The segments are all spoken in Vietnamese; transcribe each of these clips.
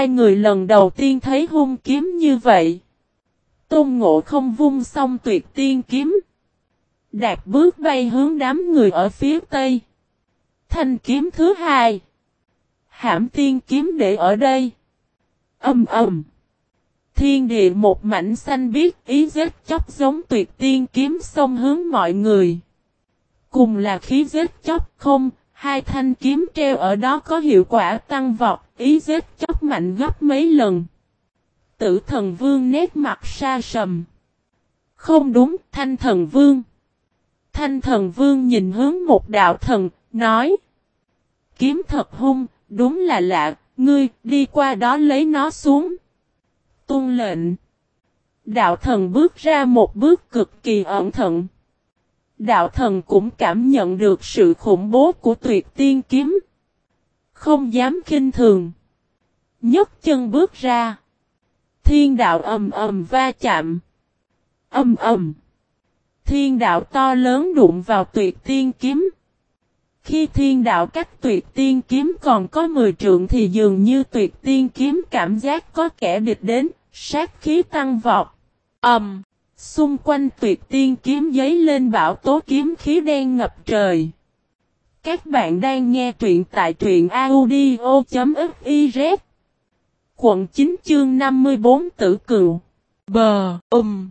hai người lần đầu tiên thấy hung kiếm như vậy. Tôn ngộ không vung xong tuyệt tiên kiếm. Đạt bước bay hướng đám người ở phía tây. Thanh kiếm thứ hai. Hãm tiên kiếm để ở đây. Âm ầm. Thiên địa một mảnh xanh biết ý giết chóc giống tuyệt tiên kiếm xông hướng mọi người. Cùng là khí giết chóc không, hai thanh kiếm treo ở đó có hiệu quả tăng vọt, ý giết chóc mạnh gấp mấy lần. Tử thần vương nét mặt xa sầm. Không đúng, thanh thần vương. Thanh thần vương nhìn hướng một đạo thần, nói. Kiếm thật hung, đúng là lạ, ngươi đi qua đó lấy nó xuống. Tôn lệnh. Đạo thần bước ra một bước cực kỳ ẩn thận. Đạo thần cũng cảm nhận được sự khủng bố của tuyệt tiên kiếm. Không dám kinh thường. nhấc chân bước ra. Thiên đạo ầm ầm va chạm. Ầm ầm. Thiên đạo to lớn đụng vào tuyệt tiên kiếm. Khi thiên đạo cách tuyệt tiên kiếm còn có 10 trượng thì dường như tuyệt tiên kiếm cảm giác có kẻ địch đến, sát khí tăng vọt. Ầm. Um, xung quanh tuyệt tiên kiếm giấy lên bão tố kiếm khí đen ngập trời. Các bạn đang nghe truyện tại truyện audio.fiz. Quận 9 chương 54 tử cựu. Bờ, um.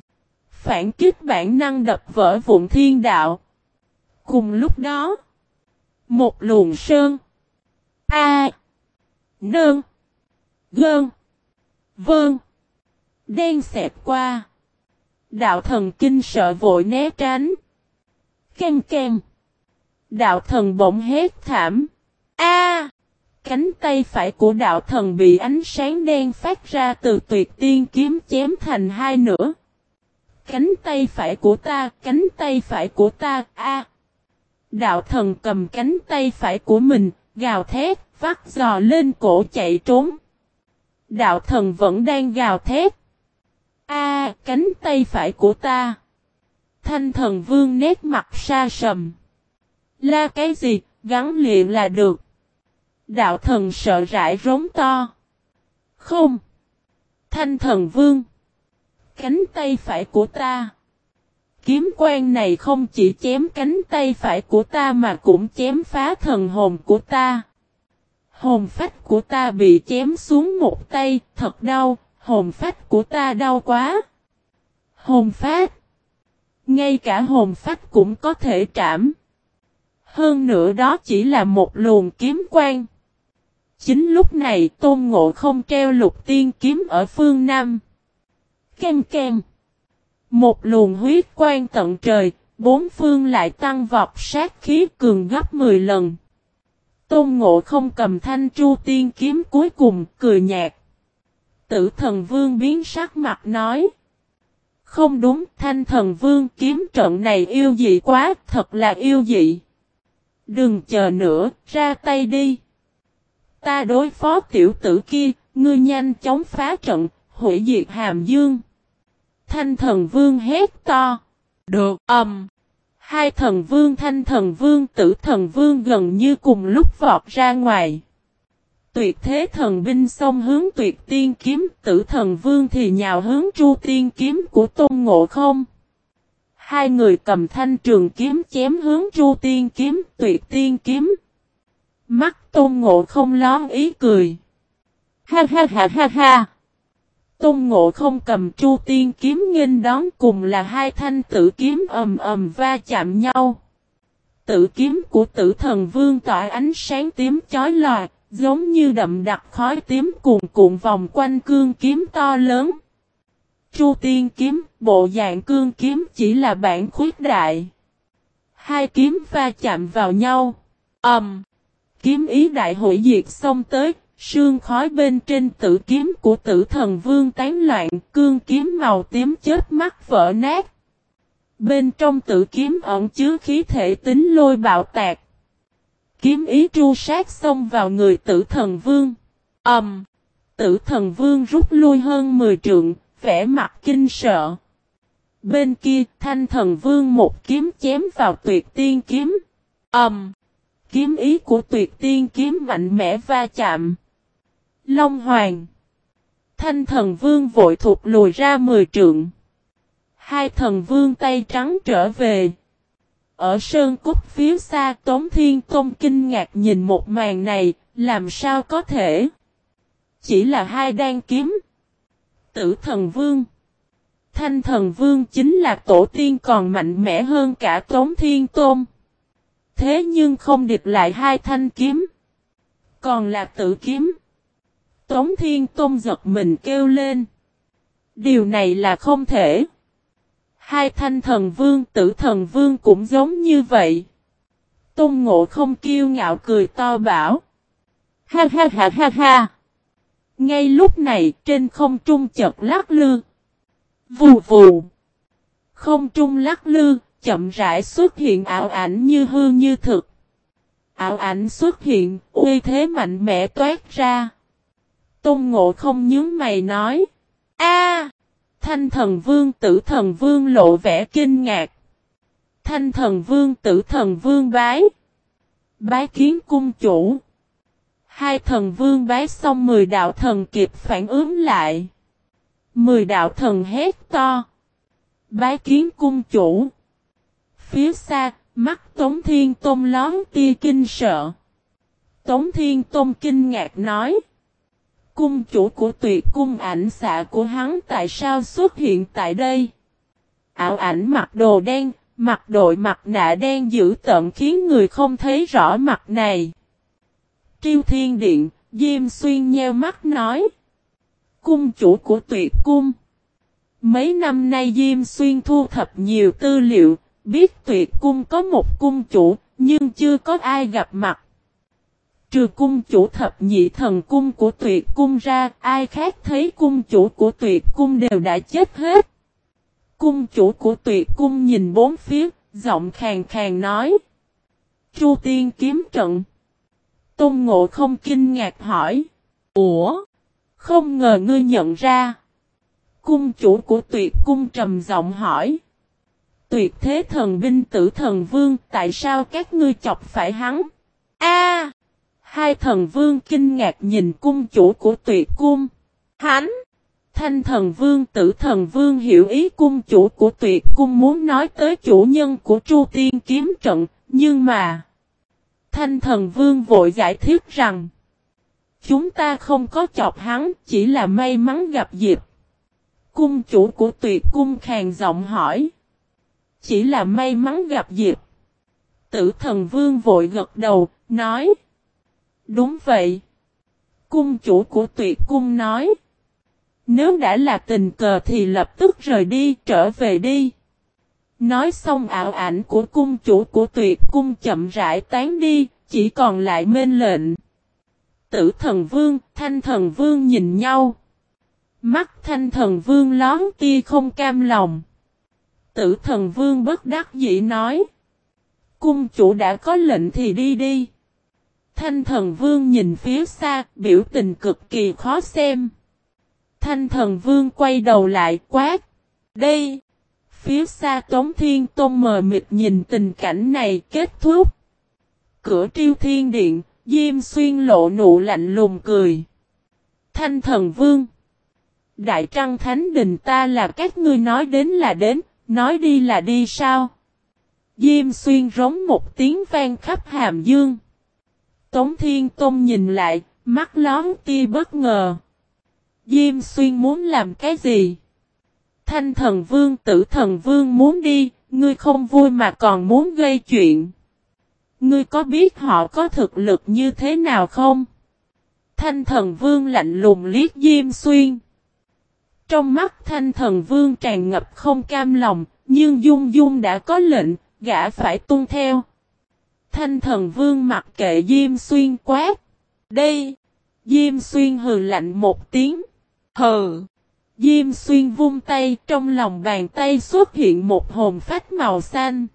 Phản kích bản năng đập vỡ vụn thiên đạo. Cùng lúc đó. Một luồng sơn. A. Nơn. Gơn. Vơn. Đen xẹp qua. Đạo thần kinh sợ vội né tránh. Kem kem. Đạo thần bỗng hét thảm. A! Cánh tay phải của đạo thần bị ánh sáng đen phát ra từ tuyệt tiên kiếm chém thành hai nửa. Cánh tay phải của ta, cánh tay phải của ta, a! Đạo thần cầm cánh tay phải của mình, gào thét, vắt giò lên cổ chạy trốn. Đạo thần vẫn đang gào thét. A, cánh tay phải của ta. Thanh thần vương nét mặt xa sầm. La cái gì, gắn liền là được. Đạo thần sợ rãi rống to. Không. Thanh thần vương. Cánh tay phải của ta. Kiếm quan này không chỉ chém cánh tay phải của ta mà cũng chém phá thần hồn của ta. Hồn phách của ta bị chém xuống một tay, thật đau, hồn phách của ta đau quá. Hồn phách. Ngay cả hồn phách cũng có thể trảm. Hơn nữa đó chỉ là một luồng kiếm quang. Chính lúc này tôn ngộ không treo lục tiên kiếm ở phương Nam. Kem kem. Một luồng huyết quang tận trời, bốn phương lại tăng vọt sát khí cường gấp 10 lần. Tôn ngộ không cầm thanh chu tiên kiếm cuối cùng, cười nhạt. Tử thần vương biến sắc mặt nói. Không đúng, thanh thần vương kiếm trận này yêu dị quá, thật là yêu dị. Đừng chờ nữa, ra tay đi. Ta đối phó tiểu tử kia, ngươi nhanh chóng phá trận, hủy diệt hàm dương. Thanh thần vương hét to. Được, ầm. Um. Hai thần vương thanh thần vương tử thần vương gần như cùng lúc vọt ra ngoài. Tuyệt thế thần binh xông hướng tuyệt tiên kiếm tử thần vương thì nhào hướng chu tiên kiếm của tôn ngộ không. Hai người cầm thanh trường kiếm chém hướng chu tiên kiếm tuyệt tiên kiếm. Mắt tôn ngộ không lón ý cười. Ha ha ha ha ha. Tôn ngộ không cầm chu tiên kiếm nghênh đón cùng là hai thanh tử kiếm ầm ầm va chạm nhau. Tử kiếm của tử thần vương tỏa ánh sáng tím chói lòa, giống như đậm đặc khói tím cuồn cuộn vòng quanh cương kiếm to lớn. Chu tiên kiếm, bộ dạng cương kiếm chỉ là bản khuyết đại. Hai kiếm va chạm vào nhau. Ầm. Um, kiếm ý đại hội diệt xông tới, Sương khói bên trên tử kiếm của tử thần vương tán loạn, cương kiếm màu tím chết mắt vỡ nát. Bên trong tử kiếm ẩn chứa khí thể tính lôi bạo tạc. Kiếm ý tru sát xông vào người tử thần vương. Ẩm! Um, tử thần vương rút lui hơn 10 trượng, vẻ mặt kinh sợ. Bên kia, thanh thần vương một kiếm chém vào tuyệt tiên kiếm. Ẩm! Um, kiếm ý của tuyệt tiên kiếm mạnh mẽ va chạm. Long Hoàng. Thanh thần vương vội thụt lùi ra mười trượng. Hai thần vương tay trắng trở về. Ở sơn cúc phía xa Tống Thiên Tôn kinh ngạc nhìn một màn này, làm sao có thể? Chỉ là hai đan kiếm. Tử thần vương. Thanh thần vương chính là tổ tiên còn mạnh mẽ hơn cả Tống Thiên Tôn. Thế nhưng không địch lại hai thanh kiếm. Còn là tử kiếm. Tống Thiên Tôn giật mình kêu lên. Điều này là không thể. Hai thanh thần vương, tử thần vương cũng giống như vậy. Tôn ngộ không kiêu ngạo cười to bảo. Ha ha ha ha ha. Ngay lúc này trên không trung chợt lắc lư. Vù vù. Không trung lắc lư, chậm rãi xuất hiện ảo ảnh như hư như thực. Ảo ảnh xuất hiện, uy thế mạnh mẽ toát ra. Tôn ngộ không nhớ mày nói. a Thanh thần vương tử thần vương lộ vẻ kinh ngạc. Thanh thần vương tử thần vương bái. Bái kiến cung chủ. Hai thần vương bái xong mười đạo thần kịp phản ứng lại. Mười đạo thần hét to. Bái kiến cung chủ. Phía xa, mắt Tống Thiên Tôn lón tia kinh sợ. Tống Thiên Tôn kinh ngạc nói. Cung chủ của tuyệt cung ảnh xạ của hắn tại sao xuất hiện tại đây? Ảo ảnh mặc đồ đen, mặc đội mặt nạ đen giữ tận khiến người không thấy rõ mặt này. Triêu Thiên Điện, Diêm Xuyên nheo mắt nói. Cung chủ của tuyệt cung. Mấy năm nay Diêm Xuyên thu thập nhiều tư liệu, biết tuyệt cung có một cung chủ, nhưng chưa có ai gặp mặt. Trừ cung chủ thập nhị thần cung của tuyệt cung ra, ai khác thấy cung chủ của tuyệt cung đều đã chết hết. Cung chủ của tuyệt cung nhìn bốn phía, giọng khàng khàng nói. Chu tiên kiếm trận. Tôn ngộ không kinh ngạc hỏi. Ủa? Không ngờ ngươi nhận ra. Cung chủ của tuyệt cung trầm giọng hỏi. Tuyệt thế thần binh tử thần vương tại sao các ngươi chọc phải hắn? A! hai thần vương kinh ngạc nhìn cung chủ của tuyệt cung. Hắn! Thanh thần vương tử thần vương hiểu ý cung chủ của tuyệt cung muốn nói tới chủ nhân của Chu Tiên kiếm trận, nhưng mà... Thanh thần vương vội giải thích rằng Chúng ta không có chọc hắn, chỉ là may mắn gặp dịp. Cung chủ của tuyệt cung khàn giọng hỏi. Chỉ là may mắn gặp dịp. Tử thần vương vội gật đầu, nói. Đúng vậy. Cung chủ của tuyệt cung nói. Nếu đã là tình cờ thì lập tức rời đi, trở về đi. Nói xong ảo ảnh của cung chủ của tuyệt cung chậm rãi tán đi, chỉ còn lại mên lệnh. Tử thần vương, thanh thần vương nhìn nhau. Mắt thanh thần vương lón tia không cam lòng. Tử thần vương bất đắc dĩ nói. Cung chủ đã có lệnh thì đi đi. Thanh thần vương nhìn phía xa, biểu tình cực kỳ khó xem. Thanh thần vương quay đầu lại quát. Đây! Phía xa Tống Thiên Tôn mờ mịt nhìn tình cảnh này kết thúc. Cửa triêu thiên điện, Diêm xuyên lộ nụ lạnh lùng cười. Thanh thần vương. Đại trăng thánh đình ta là các ngươi nói đến là đến, nói đi là đi sao? Diêm xuyên rống một tiếng vang khắp hàm dương. Tống Thiên Tôn nhìn lại, mắt lón tia bất ngờ. Diêm xuyên muốn làm cái gì? Thanh thần vương tử thần vương muốn đi, ngươi không vui mà còn muốn gây chuyện. Ngươi có biết họ có thực lực như thế nào không? Thanh thần vương lạnh lùng liếc Diêm Xuyên. Trong mắt thanh thần vương tràn ngập không cam lòng, nhưng Dung Dung đã có lệnh, gã phải tuân theo. Thanh thần vương mặc kệ Diêm Xuyên quát. Đây! Diêm Xuyên hừ lạnh một tiếng. Hừ! Diêm Xuyên vung tay, trong lòng bàn tay xuất hiện một hồn phách màu xanh.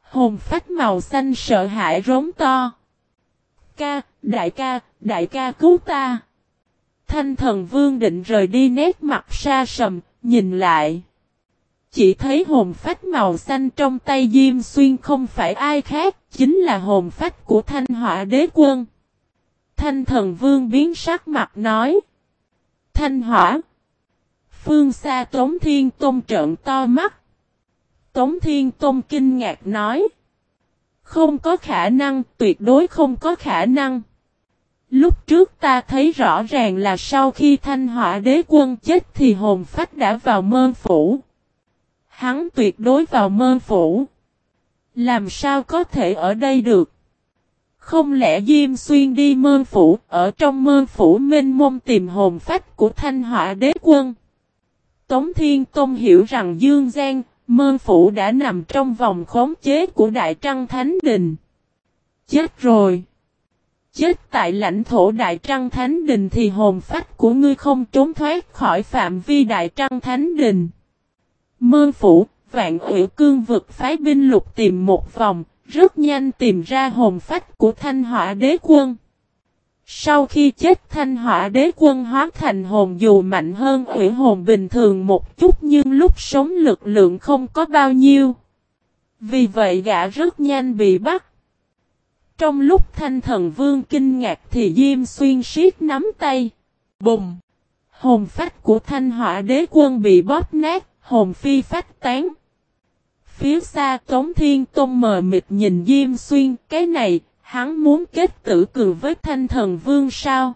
Hồn phách màu xanh sợ hãi rống to. Ca, đại ca, đại ca cứu ta. Thanh thần vương định rời đi nét mặt xa sầm, nhìn lại. Chỉ thấy hồn phách màu xanh trong tay Diêm Xuyên không phải ai khác, chính là hồn phách của thanh họa đế quân. Thanh thần vương biến sắc mặt nói. Thanh hỏa. Phương xa Tống Thiên Tôn trợn to mắt. Tống Thiên Tôn kinh ngạc nói. Không có khả năng, tuyệt đối không có khả năng. Lúc trước ta thấy rõ ràng là sau khi thanh hỏa đế quân chết thì hồn phách đã vào mơ phủ. Hắn tuyệt đối vào mơ phủ. Làm sao có thể ở đây được? Không lẽ Diêm Xuyên đi mơ phủ, ở trong mơ phủ minh mông tìm hồn phách của thanh hỏa đế quân? Tống Thiên Tôn hiểu rằng Dương Giang, mơ phủ đã nằm trong vòng khống chế của Đại Trăng Thánh Đình. Chết rồi! Chết tại lãnh thổ Đại Trăng Thánh Đình thì hồn phách của ngươi không trốn thoát khỏi phạm vi Đại Trăng Thánh Đình. Mơ phủ, vạn ủy cương vực phái binh lục tìm một vòng, rất nhanh tìm ra hồn phách của thanh hỏa đế quân. Sau khi chết thanh hỏa đế quân hóa thành hồn dù mạnh hơn ủy hồn bình thường một chút nhưng lúc sống lực lượng không có bao nhiêu. Vì vậy gã rất nhanh bị bắt. Trong lúc thanh thần vương kinh ngạc thì Diêm Xuyên siết nắm tay. Bùng! Hồn phách của thanh hỏa đế quân bị bóp nát, hồn phi phách tán. Phía xa Tống Thiên Tôn mờ mịt nhìn Diêm Xuyên, cái này, hắn muốn kết tử cừu với thanh thần vương sao?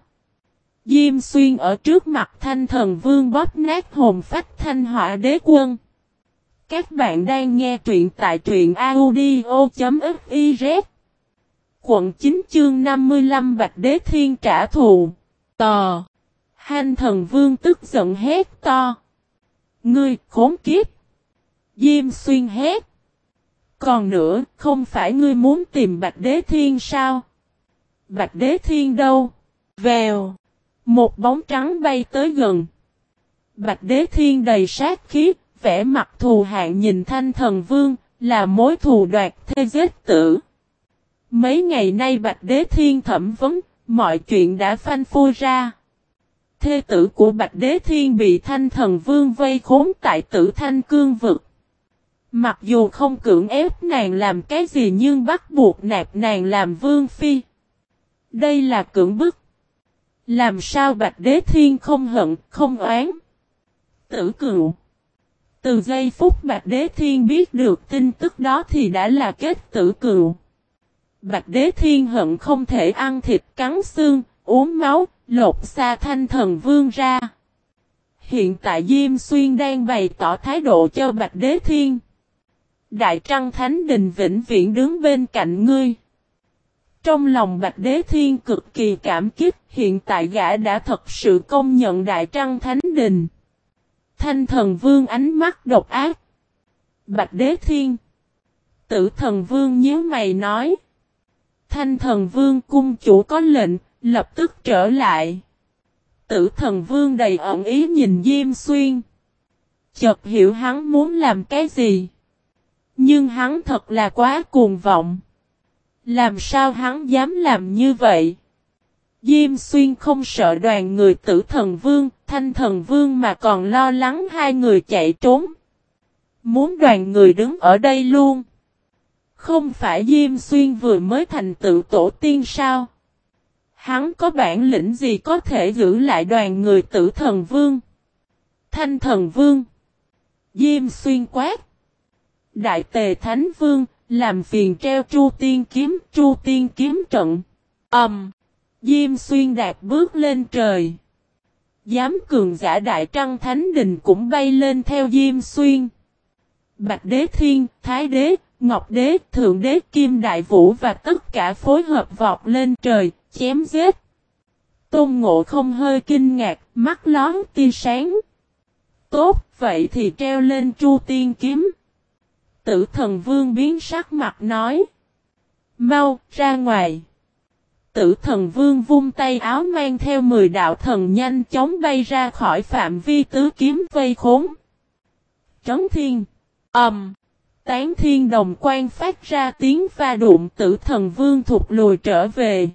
Diêm Xuyên ở trước mặt thanh thần vương bóp nát hồn phách thanh hỏa đế quân. Các bạn đang nghe truyện tại truyện audio.fiz Quận 9 chương 55 Bạch Đế Thiên trả thù. Tò. Hanh thần vương tức giận hét to. Ngươi khốn kiếp. Diêm xuyên hét. Còn nữa, không phải ngươi muốn tìm Bạch Đế Thiên sao? Bạch Đế Thiên đâu? Vèo. Một bóng trắng bay tới gần. Bạch Đế Thiên đầy sát khí, vẻ mặt thù hạn nhìn thanh thần vương, là mối thù đoạt thê giết tử. Mấy ngày nay Bạch Đế Thiên thẩm vấn, mọi chuyện đã phanh phui ra. Thê tử của Bạch Đế Thiên bị thanh thần vương vây khốn tại tử thanh cương vực. Mặc dù không cưỡng ép nàng làm cái gì nhưng bắt buộc nạp nàng làm vương phi. Đây là cưỡng bức. Làm sao Bạch Đế Thiên không hận, không oán. Tử cựu. Từ giây phút Bạch Đế Thiên biết được tin tức đó thì đã là kết tử cựu. Bạch Đế Thiên hận không thể ăn thịt cắn xương, uống máu, lột xa thanh thần vương ra. Hiện tại Diêm Xuyên đang bày tỏ thái độ cho Bạch Đế Thiên. Đại Trăng Thánh Đình vĩnh viễn đứng bên cạnh ngươi. Trong lòng Bạch Đế Thiên cực kỳ cảm kích, hiện tại gã đã thật sự công nhận Đại Trăng Thánh Đình. Thanh thần vương ánh mắt độc ác. Bạch Đế Thiên. Tử thần vương nhớ mày nói. Thanh thần vương cung chủ có lệnh, lập tức trở lại. Tử thần vương đầy ẩn ý nhìn Diêm Xuyên. Chợt hiểu hắn muốn làm cái gì. Nhưng hắn thật là quá cuồng vọng. Làm sao hắn dám làm như vậy? Diêm xuyên không sợ đoàn người tử thần vương, thanh thần vương mà còn lo lắng hai người chạy trốn. Muốn đoàn người đứng ở đây luôn. Không phải Diêm xuyên vừa mới thành tựu tổ tiên sao? Hắn có bản lĩnh gì có thể giữ lại đoàn người tử thần vương? Thanh thần vương. Diêm xuyên quát. Đại tề thánh vương, làm phiền treo chu tiên kiếm, chu tiên kiếm trận. Ẩm. Um, Diêm xuyên đạt bước lên trời. Giám cường giả đại trăng thánh đình cũng bay lên theo Diêm xuyên. Bạch đế thiên, thái đế, ngọc đế, thượng đế kim đại vũ và tất cả phối hợp vọt lên trời, chém giết. Tôn ngộ không hơi kinh ngạc, mắt lón tia sáng. Tốt, vậy thì treo lên chu tiên kiếm. Tử thần vương biến sắc mặt nói. Mau, ra ngoài. Tử thần vương vung tay áo mang theo 10 đạo thần nhanh chóng bay ra khỏi phạm vi tứ kiếm vây khốn. Trấn thiên. Ẩm. Um, tán thiên đồng quan phát ra tiếng va đụng tử thần vương thụt lùi trở về.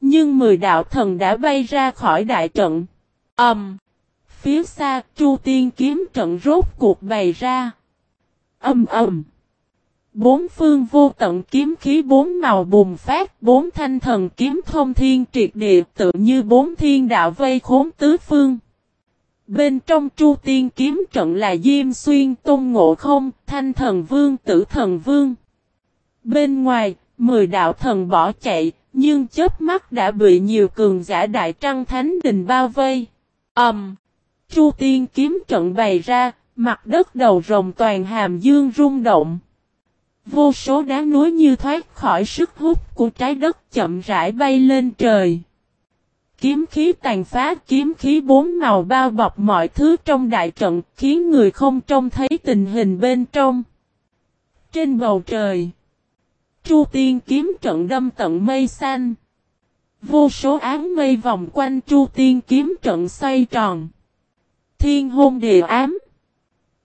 Nhưng 10 đạo thần đã bay ra khỏi đại trận. Ẩm. Um, phía xa chu tiên kiếm trận rốt cuộc bày ra. Âm ầm. Bốn phương vô tận kiếm khí bốn màu bùng phát, bốn thanh thần kiếm thông thiên triệt địa tự như bốn thiên đạo vây khốn tứ phương. Bên trong Chu Tiên kiếm trận là Diêm Xuyên, Tôn Ngộ Không, Thanh Thần Vương, Tử Thần Vương. Bên ngoài, mười đạo thần bỏ chạy, nhưng chớp mắt đã bị nhiều cường giả đại trăng thánh đình bao vây. Ầm! Um, Chu Tiên kiếm trận bày ra, mặt đất đầu rồng toàn hàm dương rung động. Vô số đá núi như thoát khỏi sức hút của trái đất chậm rãi bay lên trời. Kiếm khí tàn phá kiếm khí bốn màu bao bọc mọi thứ trong đại trận khiến người không trông thấy tình hình bên trong. Trên bầu trời, Chu Tiên kiếm trận đâm tận mây xanh. Vô số áng mây vòng quanh Chu Tiên kiếm trận xoay tròn. Thiên hôn địa ám.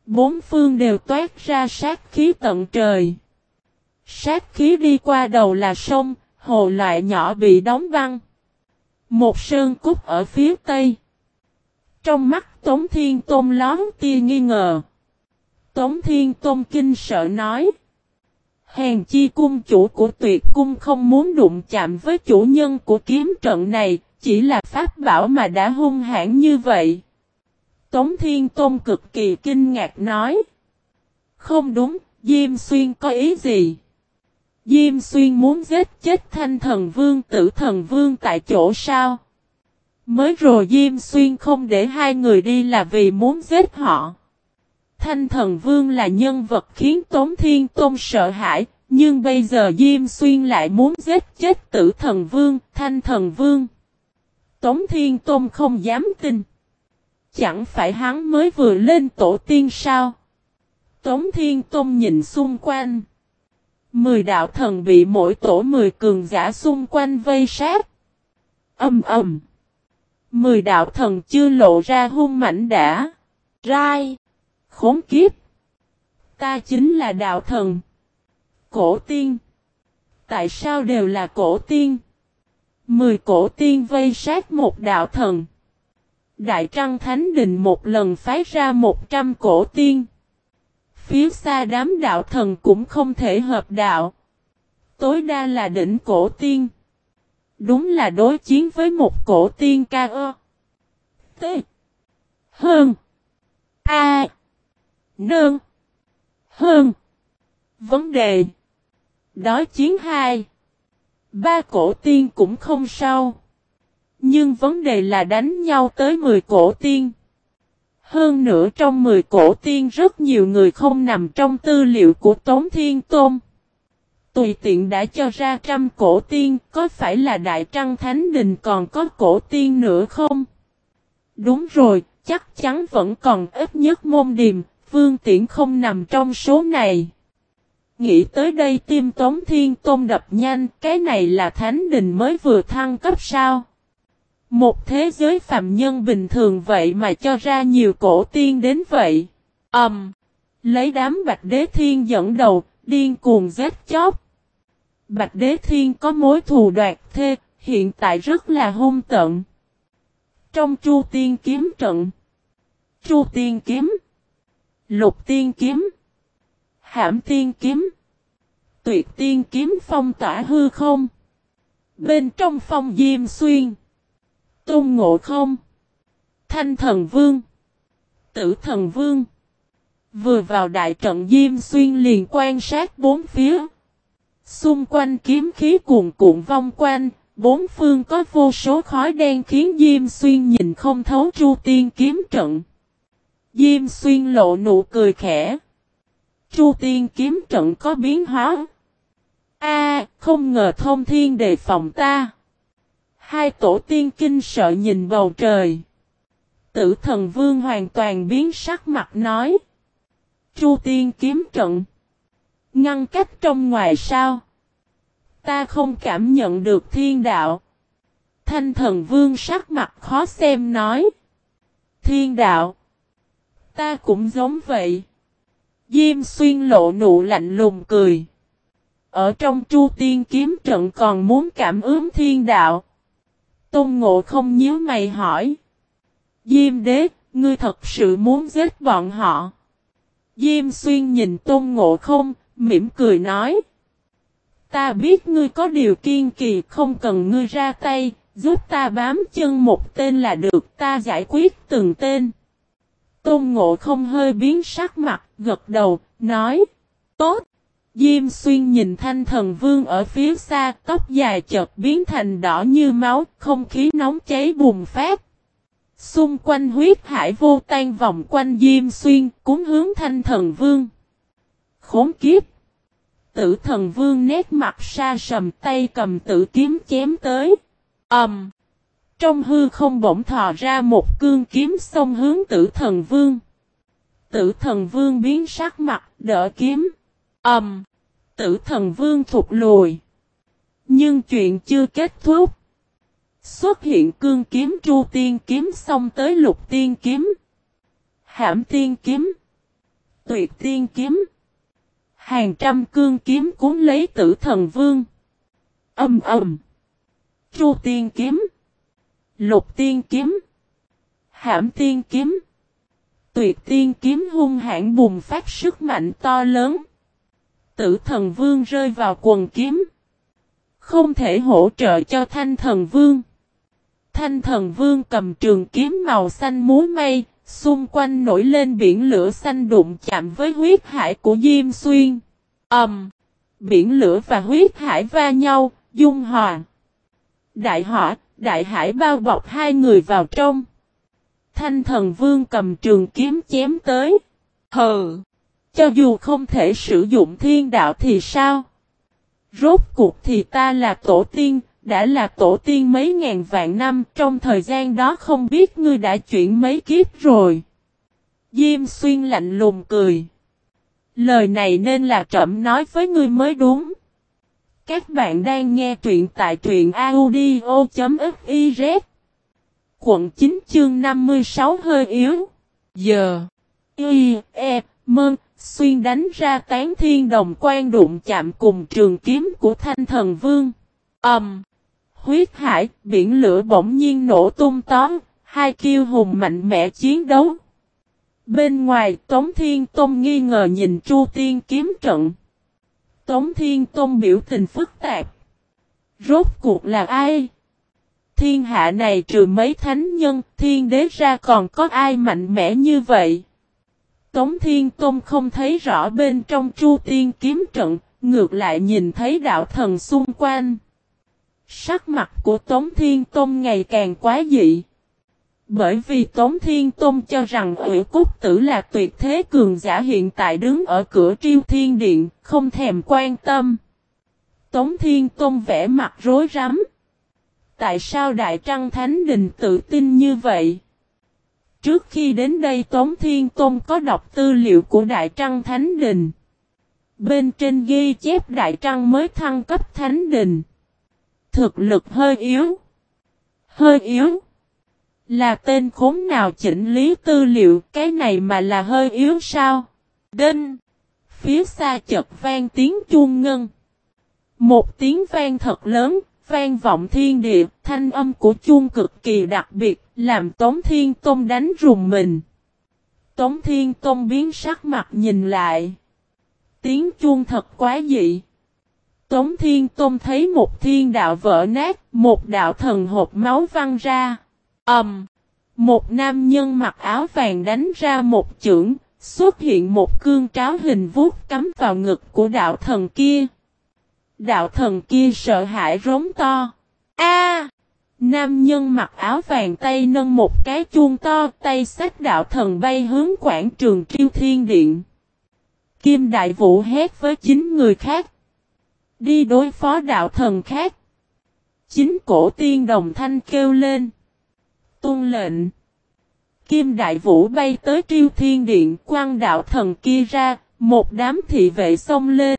Bốn phương đều toát ra sát khí tận trời. Sát khí đi qua đầu là sông, hồ loại nhỏ bị đóng băng. Một sơn cúc ở phía tây. Trong mắt Tống Thiên Tôn lón tia nghi ngờ. Tống Thiên Tôn kinh sợ nói. Hèn chi cung chủ của tuyệt cung không muốn đụng chạm với chủ nhân của kiếm trận này, chỉ là pháp bảo mà đã hung hãn như vậy. Tống Thiên Tôn cực kỳ kinh ngạc nói. Không đúng, Diêm Xuyên có ý gì? Diêm Xuyên muốn giết chết thanh thần vương tử thần vương tại chỗ sao? Mới rồi Diêm Xuyên không để hai người đi là vì muốn giết họ. Thanh thần vương là nhân vật khiến Tống Thiên Tôn sợ hãi, nhưng bây giờ Diêm Xuyên lại muốn giết chết tử thần vương, thanh thần vương. Tống Thiên Tôn không dám tin. Chẳng phải hắn mới vừa lên tổ tiên sao? Tống Thiên Tôn nhìn xung quanh. Mười đạo thần bị mỗi tổ mười cường giả xung quanh vây sát. Âm ầm. Mười đạo thần chưa lộ ra hung mảnh đã. Rai. Khốn kiếp. Ta chính là đạo thần. Cổ tiên. Tại sao đều là cổ tiên? Mười cổ tiên vây sát một đạo thần. Đại Trăng Thánh Đình một lần phái ra một trăm cổ tiên. Phía xa đám đạo thần cũng không thể hợp đạo. Tối đa là đỉnh cổ tiên. Đúng là đối chiến với một cổ tiên ca ơ. T. Hơn. A. Nương. Hơn. Vấn đề. Đối chiến hai. Ba cổ tiên cũng không sao. Nhưng vấn đề là đánh nhau tới 10 cổ tiên. Hơn nữa trong 10 cổ tiên rất nhiều người không nằm trong tư liệu của Tống Thiên Tôn. Tùy tiện đã cho ra trăm cổ tiên, có phải là Đại Trăng Thánh Đình còn có cổ tiên nữa không? Đúng rồi, chắc chắn vẫn còn ít nhất môn điềm, Vương Tiễn không nằm trong số này. Nghĩ tới đây tim Tống Thiên Tôn đập nhanh, cái này là Thánh Đình mới vừa thăng cấp sao? Một thế giới phạm nhân bình thường vậy mà cho ra nhiều cổ tiên đến vậy. Ẩm. Um, lấy đám Bạch Đế Thiên dẫn đầu, điên cuồng giết chóc. Bạch Đế Thiên có mối thù đoạt thê, hiện tại rất là hung tận. Trong Chu Tiên kiếm trận, Chu Tiên kiếm, Lục Tiên kiếm, Hãm Tiên kiếm, Tuyệt Tiên kiếm phong tỏa hư không. Bên trong phong diêm xuyên, Tôn Ngộ Không, Thanh Thần Vương, Tử Thần Vương. Vừa vào đại trận Diêm Xuyên liền quan sát bốn phía. Xung quanh kiếm khí cuồn cuộn vong quanh, bốn phương có vô số khói đen khiến Diêm Xuyên nhìn không thấu Chu Tiên kiếm trận. Diêm Xuyên lộ nụ cười khẽ. Chu Tiên kiếm trận có biến hóa. A, không ngờ thông thiên đề phòng ta. Hai tổ tiên kinh sợ nhìn bầu trời. Tử thần vương hoàn toàn biến sắc mặt nói. Chu tiên kiếm trận. Ngăn cách trong ngoài sao? Ta không cảm nhận được thiên đạo. Thanh thần vương sắc mặt khó xem nói. Thiên đạo. Ta cũng giống vậy. Diêm xuyên lộ nụ lạnh lùng cười. Ở trong chu tiên kiếm trận còn muốn cảm ứng thiên đạo. Tôn Ngộ không nhíu mày hỏi. Diêm đế, ngươi thật sự muốn giết bọn họ. Diêm xuyên nhìn Tôn Ngộ không, mỉm cười nói. Ta biết ngươi có điều kiên kỳ không cần ngươi ra tay, giúp ta bám chân một tên là được ta giải quyết từng tên. Tôn Ngộ không hơi biến sắc mặt, gật đầu, nói. Tốt! Diêm xuyên nhìn thanh thần vương ở phía xa, tóc dài chợt biến thành đỏ như máu, không khí nóng cháy bùng phát. Xung quanh huyết hải vô tan vòng quanh Diêm xuyên, cúng hướng thanh thần vương. Khốn kiếp! Tử thần vương nét mặt xa sầm tay cầm tử kiếm chém tới. Ẩm! Um, trong hư không bỗng thò ra một cương kiếm xông hướng tử thần vương. Tử thần vương biến sắc mặt, đỡ kiếm. Ẩm! Um, tử thần vương thụt lùi. Nhưng chuyện chưa kết thúc. Xuất hiện cương kiếm tru tiên kiếm xong tới lục tiên kiếm. Hãm tiên kiếm. Tuyệt tiên kiếm. Hàng trăm cương kiếm cuốn lấy tử thần vương. Âm ầm. chu tiên kiếm. Lục tiên kiếm. Hãm tiên kiếm. Tuyệt tiên kiếm hung hãn bùng phát sức mạnh to lớn. Tử thần vương rơi vào quần kiếm. Không thể hỗ trợ cho thanh thần vương. Thanh thần vương cầm trường kiếm màu xanh múa mây, xung quanh nổi lên biển lửa xanh đụng chạm với huyết hải của Diêm Xuyên. Ầm! Um, biển lửa và huyết hải va nhau, dung hòa. Đại hỏa, đại hải bao bọc hai người vào trong. Thanh thần vương cầm trường kiếm chém tới. Hừ! Cho dù không thể sử dụng thiên đạo thì sao? Rốt cuộc thì ta là tổ tiên, đã là tổ tiên mấy ngàn vạn năm, trong thời gian đó không biết ngươi đã chuyển mấy kiếp rồi. Diêm xuyên lạnh lùng cười. Lời này nên là trẫm nói với ngươi mới đúng. Các bạn đang nghe truyện tại truyện audio.fiz Quận 9 chương 56 hơi yếu. Giờ. Y, E, Mơn, Xuyên đánh ra tán thiên đồng quan đụng chạm cùng trường kiếm của thanh thần vương. âm Um, huyết hải, biển lửa bỗng nhiên nổ tung tóm, hai kiêu hùng mạnh mẽ chiến đấu. Bên ngoài Tống Thiên Tôn nghi ngờ nhìn Chu Tiên kiếm trận. Tống Thiên Tôn biểu tình phức tạp. Rốt cuộc là ai? Thiên hạ này trừ mấy thánh nhân, thiên đế ra còn có ai mạnh mẽ như vậy? Tống Thiên Tôn không thấy rõ bên trong Chu Tiên kiếm trận, ngược lại nhìn thấy đạo thần xung quanh. Sắc mặt của Tống Thiên Tôn ngày càng quá dị. Bởi vì Tống Thiên Tôn cho rằng Ủy Cúc Tử là tuyệt thế cường giả hiện tại đứng ở cửa triêu thiên điện, không thèm quan tâm. Tống Thiên Tôn vẽ mặt rối rắm. Tại sao Đại Trăng Thánh Đình tự tin như vậy? Trước khi đến đây Tống Thiên Tôn có đọc tư liệu của Đại Trăng Thánh Đình. Bên trên ghi chép Đại Trăng mới thăng cấp Thánh Đình. Thực lực hơi yếu. Hơi yếu. Là tên khốn nào chỉnh lý tư liệu cái này mà là hơi yếu sao? Đinh. Phía xa chợt vang tiếng chuông ngân. Một tiếng vang thật lớn, vang vọng thiên địa, thanh âm của chuông cực kỳ đặc biệt, làm Tống Thiên Tông đánh rùng mình. Tống Thiên Tông biến sắc mặt nhìn lại. Tiếng chuông thật quá dị. Tống Thiên Tông thấy một thiên đạo vỡ nát, một đạo thần hộp máu văng ra. Ầm! Um, một nam nhân mặc áo vàng đánh ra một chưởng, xuất hiện một cương tráo hình vuốt cắm vào ngực của đạo thần kia. Đạo thần kia sợ hãi rống to. A! nam nhân mặc áo vàng tay nâng một cái chuông to, tay sách đạo thần bay hướng quảng trường triêu thiên điện. Kim Đại Vũ hét với chín người khác. Đi đối phó đạo thần khác. Chính cổ tiên đồng thanh kêu lên. Tôn lệnh. Kim Đại Vũ bay tới triêu thiên điện quăng đạo thần kia ra, một đám thị vệ xông lên.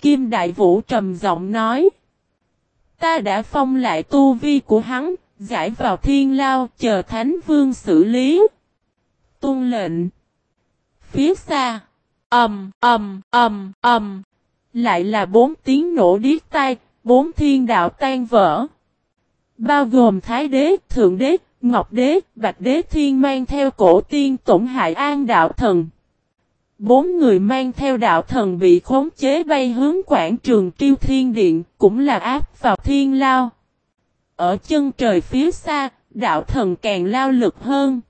Kim Đại Vũ trầm giọng nói. Ta đã phong lại tu vi của hắn, giải vào thiên lao, chờ Thánh Vương xử lý. Tôn lệnh. Phía xa. Ầm, ầm, ầm, ầm. Lại là bốn tiếng nổ điếc tai, bốn thiên đạo tan vỡ. Bao gồm Thái Đế, Thượng Đế, Ngọc Đế, Bạch Đế Thiên mang theo cổ tiên tổng hại an đạo thần. Bốn người mang theo đạo thần bị khống chế bay hướng quảng trường triêu thiên điện, cũng là áp vào thiên lao. Ở chân trời phía xa, đạo thần càng lao lực hơn.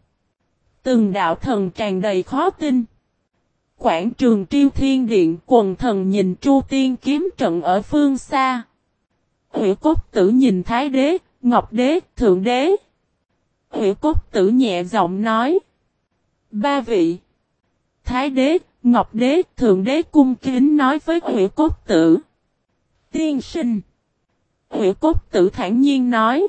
Từng đạo thần tràn đầy khó tin. Quảng trường triêu thiên điện quần thần nhìn Chu Tiên kiếm trận ở phương xa. Hữu cốt tử nhìn Thái đế, Ngọc đế, Thượng đế. Hữu cốt tử nhẹ giọng nói. Ba vị. Thái đế, Ngọc đế, Thượng đế cung kính nói với Hủy cốt tử. Tiên sinh. Hủy cốt tử thản nhiên nói.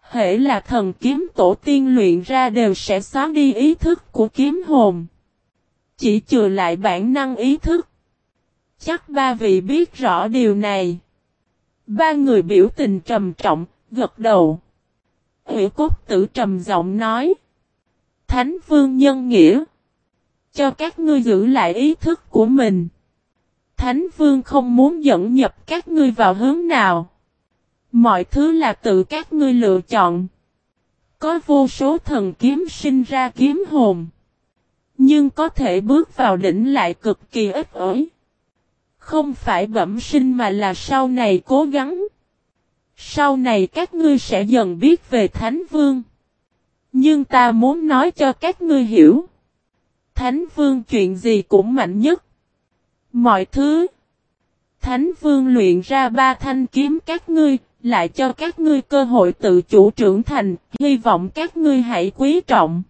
Hệ là thần kiếm tổ tiên luyện ra đều sẽ xóa đi ý thức của kiếm hồn. Chỉ trừ lại bản năng ý thức. Chắc ba vị biết rõ điều này. Ba người biểu tình trầm trọng, gật đầu. Hủy cốt tử trầm giọng nói. Thánh vương nhân nghĩa. Cho các ngươi giữ lại ý thức của mình. Thánh vương không muốn dẫn nhập các ngươi vào hướng nào. Mọi thứ là tự các ngươi lựa chọn. Có vô số thần kiếm sinh ra kiếm hồn. Nhưng có thể bước vào đỉnh lại cực kỳ ít ỏi. Không phải bẩm sinh mà là sau này cố gắng. Sau này các ngươi sẽ dần biết về Thánh Vương. Nhưng ta muốn nói cho các ngươi hiểu. Thánh Vương chuyện gì cũng mạnh nhất. Mọi thứ. Thánh Vương luyện ra ba thanh kiếm các ngươi, lại cho các ngươi cơ hội tự chủ trưởng thành, hy vọng các ngươi hãy quý trọng.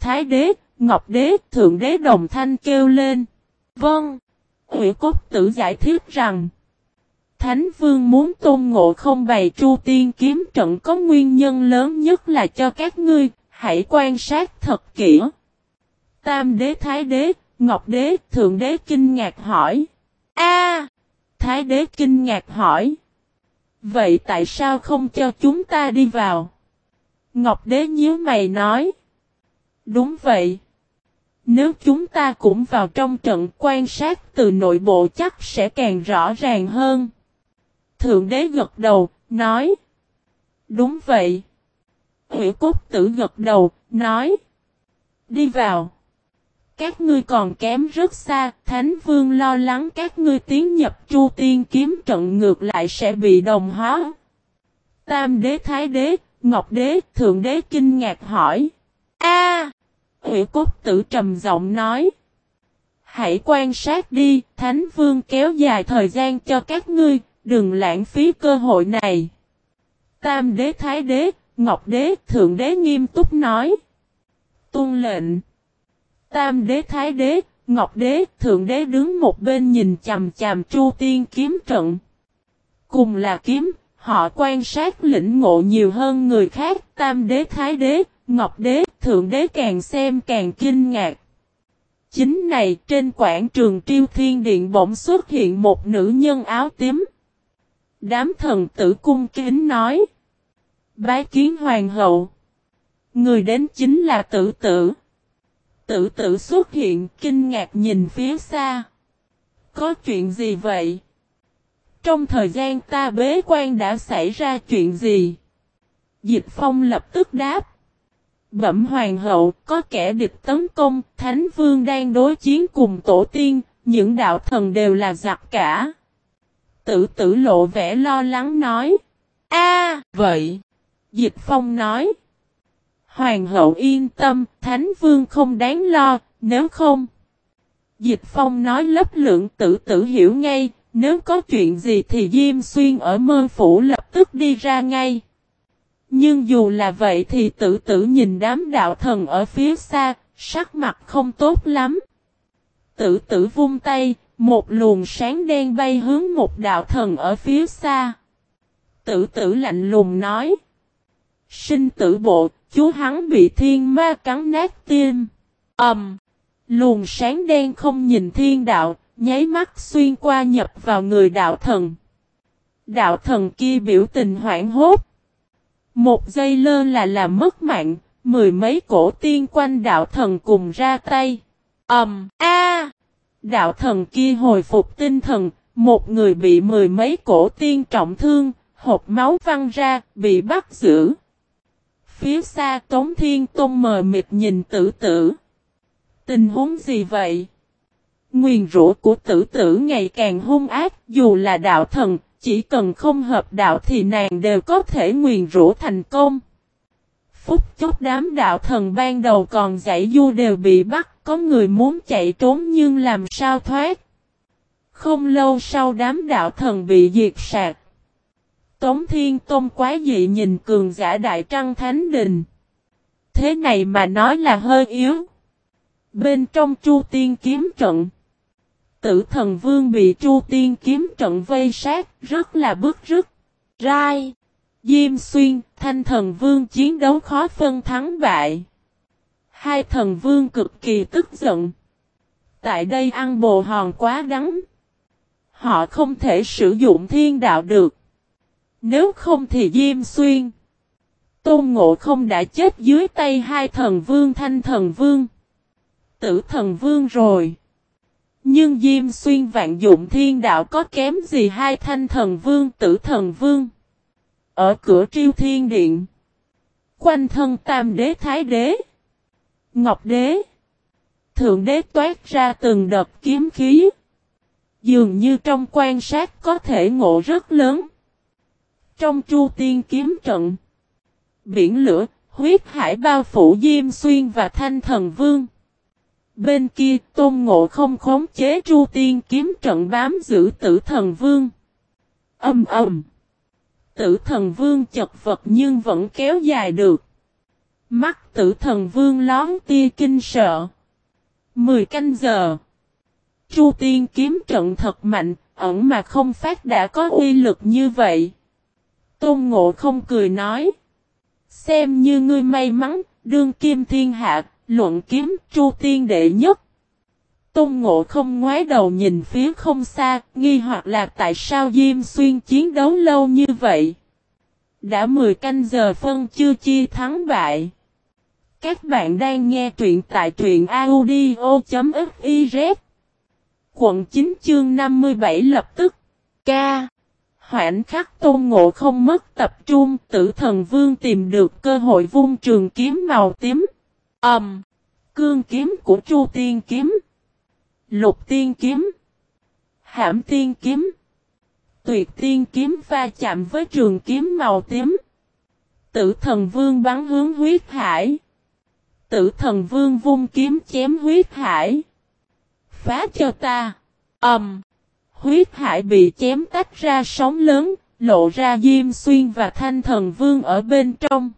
Thái đế, Ngọc đế, Thượng đế đồng thanh kêu lên. Vâng. Hủy cốt tử giải thích rằng. Thánh vương muốn tôn ngộ không bày chu tiên kiếm trận có nguyên nhân lớn nhất là cho các ngươi, hãy quan sát thật kỹ. Tam đế thái đế, ngọc đế, thượng đế kinh ngạc hỏi. A Thái đế kinh ngạc hỏi. Vậy tại sao không cho chúng ta đi vào? Ngọc đế nhíu mày nói. Đúng vậy. Nếu chúng ta cũng vào trong trận quan sát từ nội bộ chắc sẽ càng rõ ràng hơn. Thượng đế gật đầu, nói. Đúng vậy. Hữu cốt tử gật đầu, nói. Đi vào. Các ngươi còn kém rất xa, Thánh Vương lo lắng các ngươi tiến nhập Chu Tiên kiếm trận ngược lại sẽ bị đồng hóa. Tam đế Thái đế, Ngọc đế, Thượng đế kinh ngạc hỏi. A! Hủy cốt tử trầm giọng nói. Hãy quan sát đi, Thánh Vương kéo dài thời gian cho các ngươi, đừng lãng phí cơ hội này. Tam đế Thái đế, Ngọc đế, Thượng đế nghiêm túc nói. Tôn lệnh. Tam đế Thái đế, Ngọc đế, Thượng đế đứng một bên nhìn chằm chằm Chu Tiên kiếm trận. Cùng là kiếm, họ quan sát lĩnh ngộ nhiều hơn người khác, Tam đế Thái đế, Ngọc đế, Thượng đế càng xem càng kinh ngạc. Chính này trên quảng trường Triêu Thiên Điện bỗng xuất hiện một nữ nhân áo tím. Đám thần tử cung kính nói. Bái kiến hoàng hậu. Người đến chính là tử tử. Tử tử xuất hiện kinh ngạc nhìn phía xa. Có chuyện gì vậy? Trong thời gian ta bế quan đã xảy ra chuyện gì? Dịch phong lập tức đáp. Bẩm hoàng hậu, có kẻ địch tấn công, Thánh Vương đang đối chiến cùng tổ tiên, những đạo thần đều là giặc cả. Tử tử lộ vẻ lo lắng nói. A, vậy. Dịch phong nói. Hoàng hậu yên tâm, Thánh Vương không đáng lo, nếu không. Dịch phong nói lấp lượng tử tử hiểu ngay, nếu có chuyện gì thì Diêm Xuyên ở mơ phủ lập tức đi ra ngay. Nhưng dù là vậy thì tử tử nhìn đám đạo thần ở phía xa, sắc mặt không tốt lắm. Tử tử vung tay, một luồng sáng đen bay hướng một đạo thần ở phía xa. Tử tử lạnh lùng nói. Sinh tử bộ, chú hắn bị thiên ma cắn nát tim. Ẩm. Um, luồng sáng đen không nhìn thiên đạo, nháy mắt xuyên qua nhập vào người đạo thần. Đạo thần kia biểu tình hoảng hốt. Một giây lơ là làm mất mạng, mười mấy cổ tiên quanh đạo thần cùng ra tay. Ẩm. Um, A. Đạo thần kia hồi phục tinh thần, một người bị mười mấy cổ tiên trọng thương, hộp máu văng ra, bị bắt giữ. Phía xa Tống Thiên Tôn mờ mịt nhìn tử tử. Tình huống gì vậy? Nguyền rũ của tử tử ngày càng hung ác, dù là đạo thần, chỉ cần không hợp đạo thì nàng đều có thể nguyền rũ thành công. phút chốc đám đạo thần ban đầu còn giải du đều bị bắt, có người muốn chạy trốn nhưng làm sao thoát. Không lâu sau đám đạo thần bị diệt sạc. Tống Thiên Tôn quá dị nhìn cường giả đại trăng thánh đình. Thế này mà nói là hơi yếu. Bên trong chu tiên kiếm trận. Tử thần vương bị chu tiên kiếm trận vây sát, rất là bức rứt. Rai. Diêm xuyên, thanh thần vương chiến đấu khó phân thắng bại. Hai thần vương cực kỳ tức giận. Tại đây ăn bồ hòn quá đắng. Họ không thể sử dụng thiên đạo được. Nếu không thì Diêm Xuyên. Tôn Ngộ không đã chết dưới tay hai thần vương thanh thần vương. Tử thần vương rồi. Nhưng Diêm Xuyên vạn dụng thiên đạo có kém gì hai thanh thần vương, tử thần vương. Ở cửa triêu thiên điện. Quanh thân tam đế, thái đế. Ngọc đế. Thượng đế toát ra từng đợt kiếm khí. Dường như trong quan sát có thể ngộ rất lớn. Trong chu tiên kiếm trận. Biển lửa, huyết hải bao phủ Diêm Xuyên và Thanh Thần Vương. Bên kia Tôn Ngộ không khống chế chu tiên kiếm trận bám giữ tử thần vương. Âm ầm. Tử thần vương chật vật nhưng vẫn kéo dài được. Mắt tử thần vương lón tia kinh sợ. Mười canh giờ. Chu tiên kiếm trận thật mạnh, ẩn mà không phát đã có uy lực như vậy. Tôn Ngộ không cười nói. Xem như ngươi may mắn, đương kim thiên hạ, luận kiếm chu tiên đệ nhất. Tôn Ngộ không ngoái đầu nhìn phía không xa, nghi hoặc là tại sao Diêm Xuyên chiến đấu lâu như vậy. Đã 10 canh giờ phân chưa chia thắng bại. Các bạn đang nghe truyện tại truyện audio.fif Quận 9 chương 57 lập tức. Ca. Hoãn khắc tôn ngộ không mất tập trung, tử thần vương tìm được cơ hội vung trường kiếm màu tím. Ẩm. Um, cương kiếm của Chu Tiên kiếm. Lục Tiên kiếm. Hãm Tiên kiếm. Tuyệt Tiên kiếm va chạm với trường kiếm màu tím. Tử thần vương bắn hướng huyết hải. Tử thần vương vung kiếm chém huyết hải. Phá cho ta. Ẩm. Um, Huyết hải bị chém tách ra sóng lớn, lộ ra Diêm Xuyên và Thanh Thần Vương ở bên trong.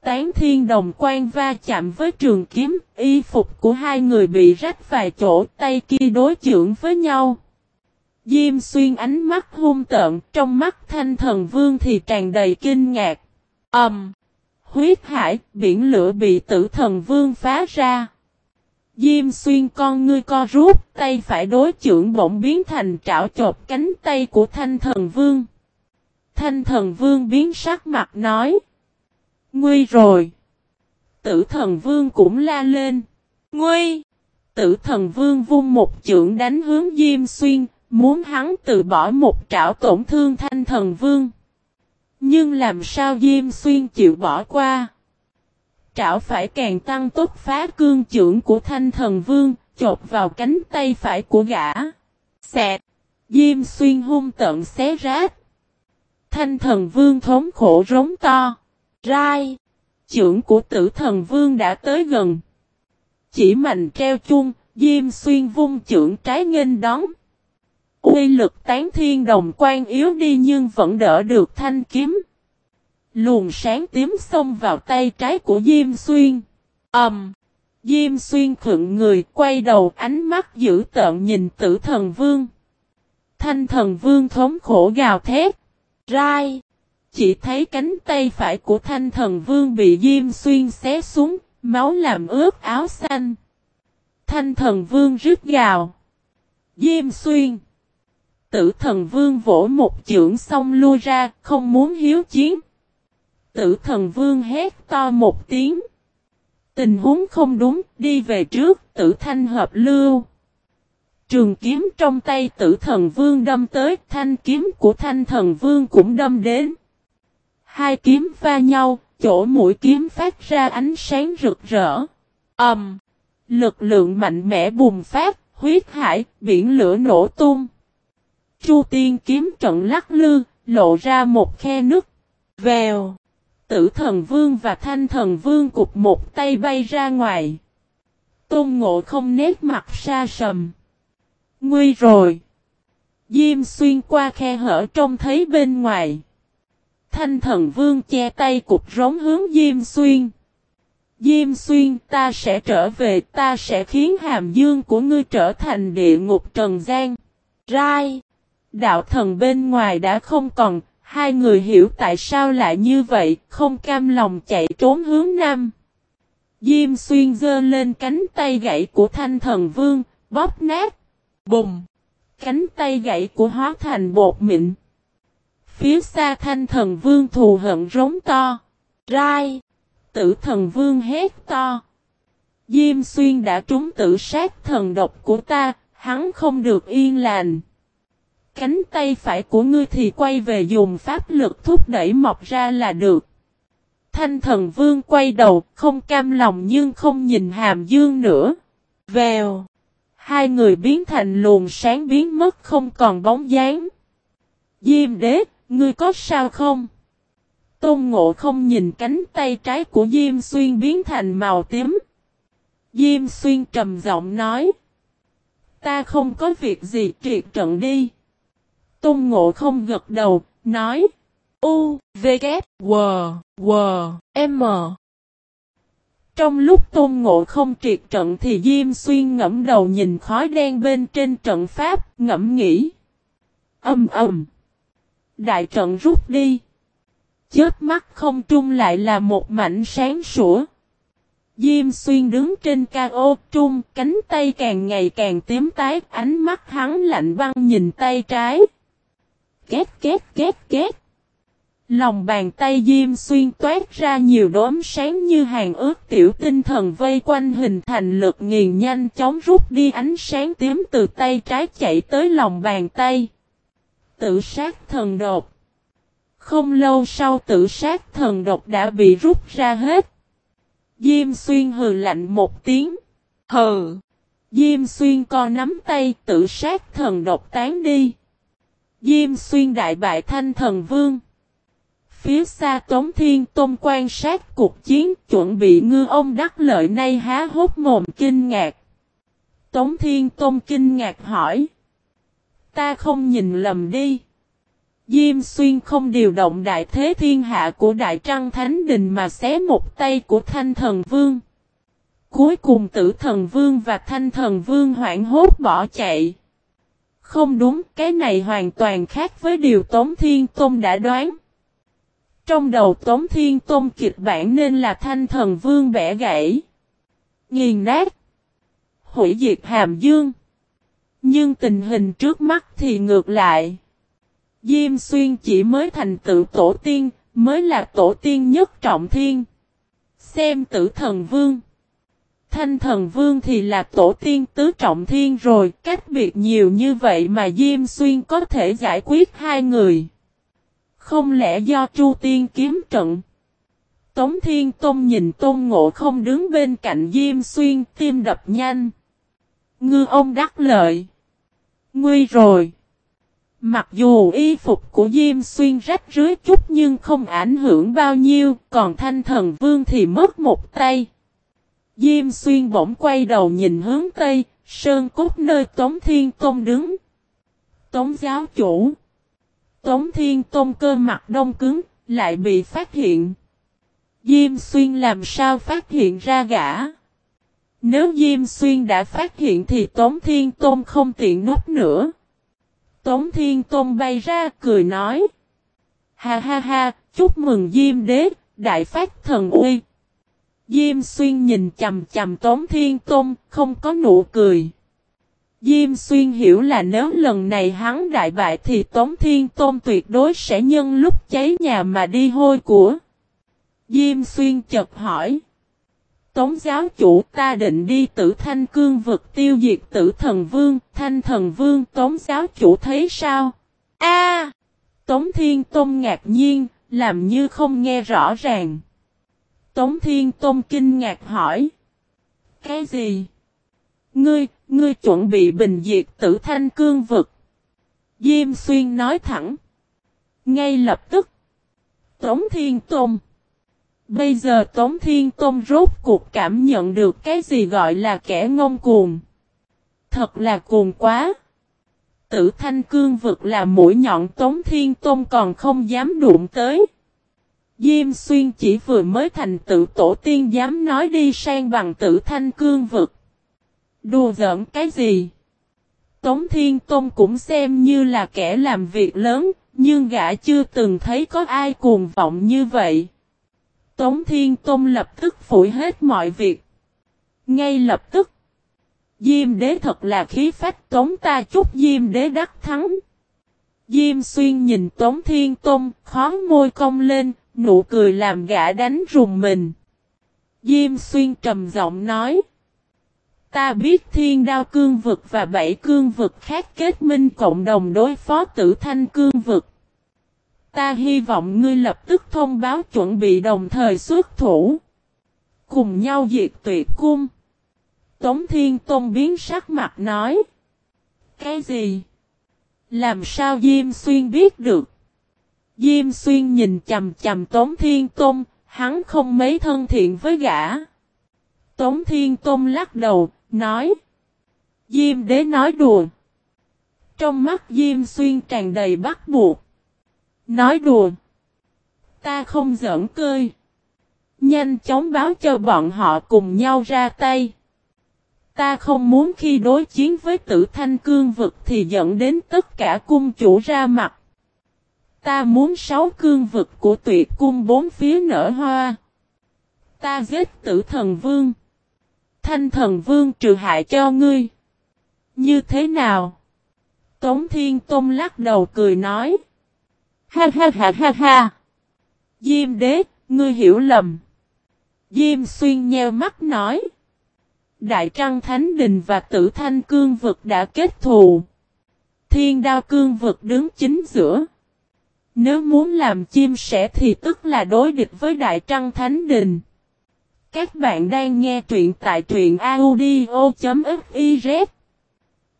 Tán thiên đồng quan va chạm với trường kiếm, y phục của hai người bị rách vài chỗ, tay kia đối chưởng với nhau. Diêm xuyên ánh mắt hung tợn, trong mắt thanh thần vương thì tràn đầy kinh ngạc. Ẩm! Um, huyết hải, biển lửa bị tử thần vương phá ra. Diêm xuyên con ngươi co rút, tay phải đối trưởng bỗng biến thành trảo chộp cánh tay của thanh thần vương. Thanh thần vương biến sắc mặt nói. Nguy rồi. Tử thần vương cũng la lên. Nguy. Tử thần vương vung một trưởng đánh hướng Diêm Xuyên, muốn hắn từ bỏ một trảo tổn thương thanh thần vương. Nhưng làm sao Diêm Xuyên chịu bỏ qua? Trảo phải càng tăng tốc phá cương trưởng của thanh thần vương, chộp vào cánh tay phải của gã. Xẹt! Diêm xuyên hung tận xé rát. Thanh thần vương thống khổ rống to. Rai! Trưởng của tử thần vương đã tới gần. Chỉ mạnh treo chung, Diêm xuyên vung trưởng trái nghênh đón. Uy lực tán thiên đồng quan yếu đi nhưng vẫn đỡ được thanh kiếm. Luồng sáng tím xông vào tay trái của Diêm Xuyên. Ẩm! Um, Diêm Xuyên khựng người quay đầu ánh mắt dữ tợn nhìn tử thần vương. Thanh thần vương thống khổ gào thét. Rai! Chỉ thấy cánh tay phải của thanh thần vương bị Diêm Xuyên xé xuống, máu làm ướt áo xanh. Thanh thần vương rứt gào. Diêm Xuyên! Tử thần vương vỗ một chưởng xong lui ra, không muốn hiếu chiến. Tử thần vương hét to một tiếng. Tình huống không đúng, đi về trước, tử thanh hợp lưu. Trường kiếm trong tay tử thần vương đâm tới, thanh kiếm của thanh thần vương cũng đâm đến. Hai kiếm va nhau, chỗ mũi kiếm phát ra ánh sáng rực rỡ. âm Um, lực lượng mạnh mẽ bùng phát, huyết hải, biển lửa nổ tung. Chu tiên kiếm trận lắc lư, lộ ra một khe nứt. Vèo! Tử thần vương và thanh thần vương cục một tay bay ra ngoài. Tôn ngộ không nét mặt xa sầm. Nguy rồi. Diêm xuyên qua khe hở trông thấy bên ngoài. Thanh thần vương che tay cục rống hướng Diêm xuyên. Diêm xuyên, ta sẽ trở về, ta sẽ khiến hàm dương của ngươi trở thành địa ngục trần gian. Rai. Đạo thần bên ngoài đã không còn. Hai người hiểu tại sao lại như vậy. Không cam lòng chạy trốn hướng nam. Diêm xuyên dơ lên cánh tay gãy của thanh thần vương. Bóp nát. Bùng. Cánh tay gãy của hóa thành bột mịn. Phía xa thanh thần vương thù hận rống to. Rai. Tử thần vương hét to. Diêm xuyên đã trúng tử sát thần độc của ta, hắn không được yên lành. Cánh tay phải của ngươi thì quay về dùng pháp lực thúc đẩy mọc ra là được. Thanh thần vương quay đầu, không cam lòng nhưng không nhìn hàm dương nữa. Vèo. Hai người biến thành luồng sáng biến mất không còn bóng dáng. Diêm đế, ngươi có sao không? Tôn ngộ không nhìn cánh tay trái của Diêm Xuyên biến thành màu tím. Diêm Xuyên trầm giọng nói. Ta không có việc gì triệt trận đi. Tôn ngộ không gật đầu, nói. U, V, K, W, W, M. Trong lúc tôn ngộ không triệt trận thì Diêm Xuyên ngẫm đầu nhìn khói đen bên trên trận pháp, ngẫm nghĩ. Âm ầm. Đại trận rút đi. Chết mắt không trung lại là một mảnh sáng sủa. Diêm xuyên đứng trên ca ô trung, cánh tay càng ngày càng tím tái, ánh mắt hắn lạnh băng nhìn tay trái. Két két két két. Lòng bàn tay Diêm xuyên toát ra nhiều đốm sáng như hàng ướt tiểu tinh thần vây quanh hình thành lực nghiền nhanh chóng rút đi ánh sáng tím từ tay trái chạy tới lòng bàn tay. Tự sát thần đột. Không lâu sau tự sát thần độc đã bị rút ra hết. Diêm xuyên hừ lạnh một tiếng. Hừ. Diêm xuyên co nắm tay tự sát thần độc tán đi. Diêm xuyên đại bại thanh thần vương. Phía xa Tống Thiên Tôn quan sát cuộc chiến chuẩn bị ngư ông đắc lợi nay há hốt mồm kinh ngạc. Tống Thiên Tôn kinh ngạc hỏi. Ta không nhìn lầm đi. Diêm xuyên không điều động đại thế thiên hạ của Đại Trăng Thánh Đình mà xé một tay của Thanh Thần Vương. Cuối cùng tử thần vương và thanh thần vương hoảng hốt bỏ chạy. Không đúng, cái này hoàn toàn khác với điều Tống Thiên Tôn đã đoán. Trong đầu Tống Thiên Tôn kịch bản nên là thanh thần vương bẻ gãy. Nghiền nát. Hủy diệt hàm dương. Nhưng tình hình trước mắt thì ngược lại. Diêm xuyên chỉ mới thành tựu tổ tiên, mới là tổ tiên nhất trọng thiên. Xem tử thần vương. Thanh thần vương thì là tổ tiên tứ trọng thiên rồi, cách biệt nhiều như vậy mà Diêm Xuyên có thể giải quyết hai người. Không lẽ do Chu Tiên kiếm trận? Tống Thiên Tôn nhìn Tôn Ngộ không đứng bên cạnh Diêm Xuyên, tim đập nhanh. Ngư ông đắc lợi. Nguy rồi. Mặc dù y phục của Diêm Xuyên rách rưới chút nhưng không ảnh hưởng bao nhiêu, còn thanh thần vương thì mất một tay. Diêm Xuyên bỗng quay đầu nhìn hướng Tây, sơn cốt nơi Tống Thiên Tôn đứng. Tống giáo chủ. Tống Thiên Tôn cơ mặt đông cứng, lại bị phát hiện. Diêm Xuyên làm sao phát hiện ra gã? Nếu Diêm Xuyên đã phát hiện thì Tống Thiên Tôn không tiện nút nữa. Tống Thiên Tôn bay ra cười nói. Ha ha ha, chúc mừng Diêm Đế, đại phát thần uy. Diêm Xuyên nhìn chầm chầm Tống Thiên Tôn, không có nụ cười. Diêm Xuyên hiểu là nếu lần này hắn đại bại thì Tống Thiên Tôn tuyệt đối sẽ nhân lúc cháy nhà mà đi hôi của. Diêm Xuyên chợt hỏi. Tống giáo chủ ta định đi tử thanh cương vực tiêu diệt tử thần vương, thanh thần vương tống giáo chủ thấy sao? A! tống thiên tôn ngạc nhiên, làm như không nghe rõ ràng. Tống thiên tôn kinh ngạc hỏi. Cái gì? Ngươi, ngươi chuẩn bị bình diệt tử thanh cương vực. Diêm xuyên nói thẳng. Ngay lập tức. Tống thiên tôn. Bây giờ Tống Thiên Tôn rốt cuộc cảm nhận được cái gì gọi là kẻ ngông cuồng. Thật là cuồng quá. Tử thanh cương vực là mũi nhọn Tống Thiên Tôn còn không dám đụng tới. Diêm xuyên chỉ vừa mới thành tự tổ tiên dám nói đi sang bằng tử thanh cương vực. Đùa giỡn cái gì? Tống Thiên Tôn cũng xem như là kẻ làm việc lớn, nhưng gã chưa từng thấy có ai cuồng vọng như vậy. Tống Thiên Tôn lập tức phủi hết mọi việc. Ngay lập tức. Diêm đế thật là khí phách tống ta chúc Diêm đế đắc thắng. Diêm xuyên nhìn Tống Thiên Tôn, khó môi cong lên, nụ cười làm gã đánh rùng mình. Diêm xuyên trầm giọng nói. Ta biết thiên đao cương vực và bảy cương vực khác kết minh cộng đồng đối phó tử thanh cương vực. Ta hy vọng ngươi lập tức thông báo chuẩn bị đồng thời xuất thủ. Cùng nhau diệt tuyệt cung. Tống Thiên Tôn biến sắc mặt nói. Cái gì? Làm sao Diêm Xuyên biết được? Diêm Xuyên nhìn chầm chầm Tống Thiên Tôn, hắn không mấy thân thiện với gã. Tống Thiên Tôn lắc đầu, nói. Diêm đế nói đùa. Trong mắt Diêm Xuyên tràn đầy bắt buộc. Nói đùa. Ta không giỡn cơi. Nhanh chóng báo cho bọn họ cùng nhau ra tay. Ta không muốn khi đối chiến với tử thanh cương vực thì dẫn đến tất cả cung chủ ra mặt. Ta muốn sáu cương vực của tuyệt cung bốn phía nở hoa. Ta giết tử thần vương. Thanh thần vương trừ hại cho ngươi. Như thế nào? Tống Thiên Tông lắc đầu cười nói. Ha ha ha ha ha. Diêm đế, ngươi hiểu lầm. Diêm xuyên nheo mắt nói. Đại Trăng Thánh Đình và Tử Thanh Cương Vực đã kết thù. Thiên Đao Cương Vực đứng chính giữa. Nếu muốn làm chim sẻ thì tức là đối địch với Đại Trăng Thánh Đình. Các bạn đang nghe truyện tại truyện audio.fiz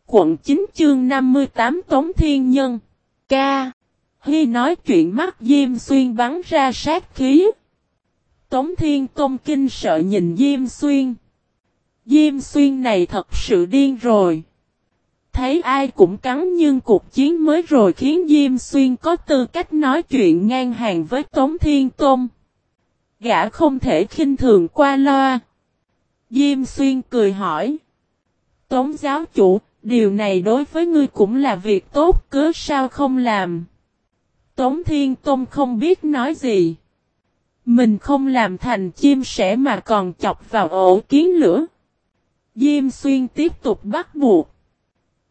Quận 9 chương 58 Tống Thiên Nhân Ca Hy nói chuyện mắt Diêm Xuyên bắn ra sát khí. Tống Thiên Tôn kinh sợ nhìn Diêm Xuyên. Diêm Xuyên này thật sự điên rồi. Thấy ai cũng cắn nhưng cuộc chiến mới rồi khiến Diêm Xuyên có tư cách nói chuyện ngang hàng với Tống Thiên Tôn. Gã không thể khinh thường qua loa. Diêm Xuyên cười hỏi. Tống giáo chủ, điều này đối với ngươi cũng là việc tốt cớ sao không làm. Tống Thiên Tôn không biết nói gì. Mình không làm thành chim sẻ mà còn chọc vào ổ kiến lửa. Diêm Xuyên tiếp tục bắt buộc.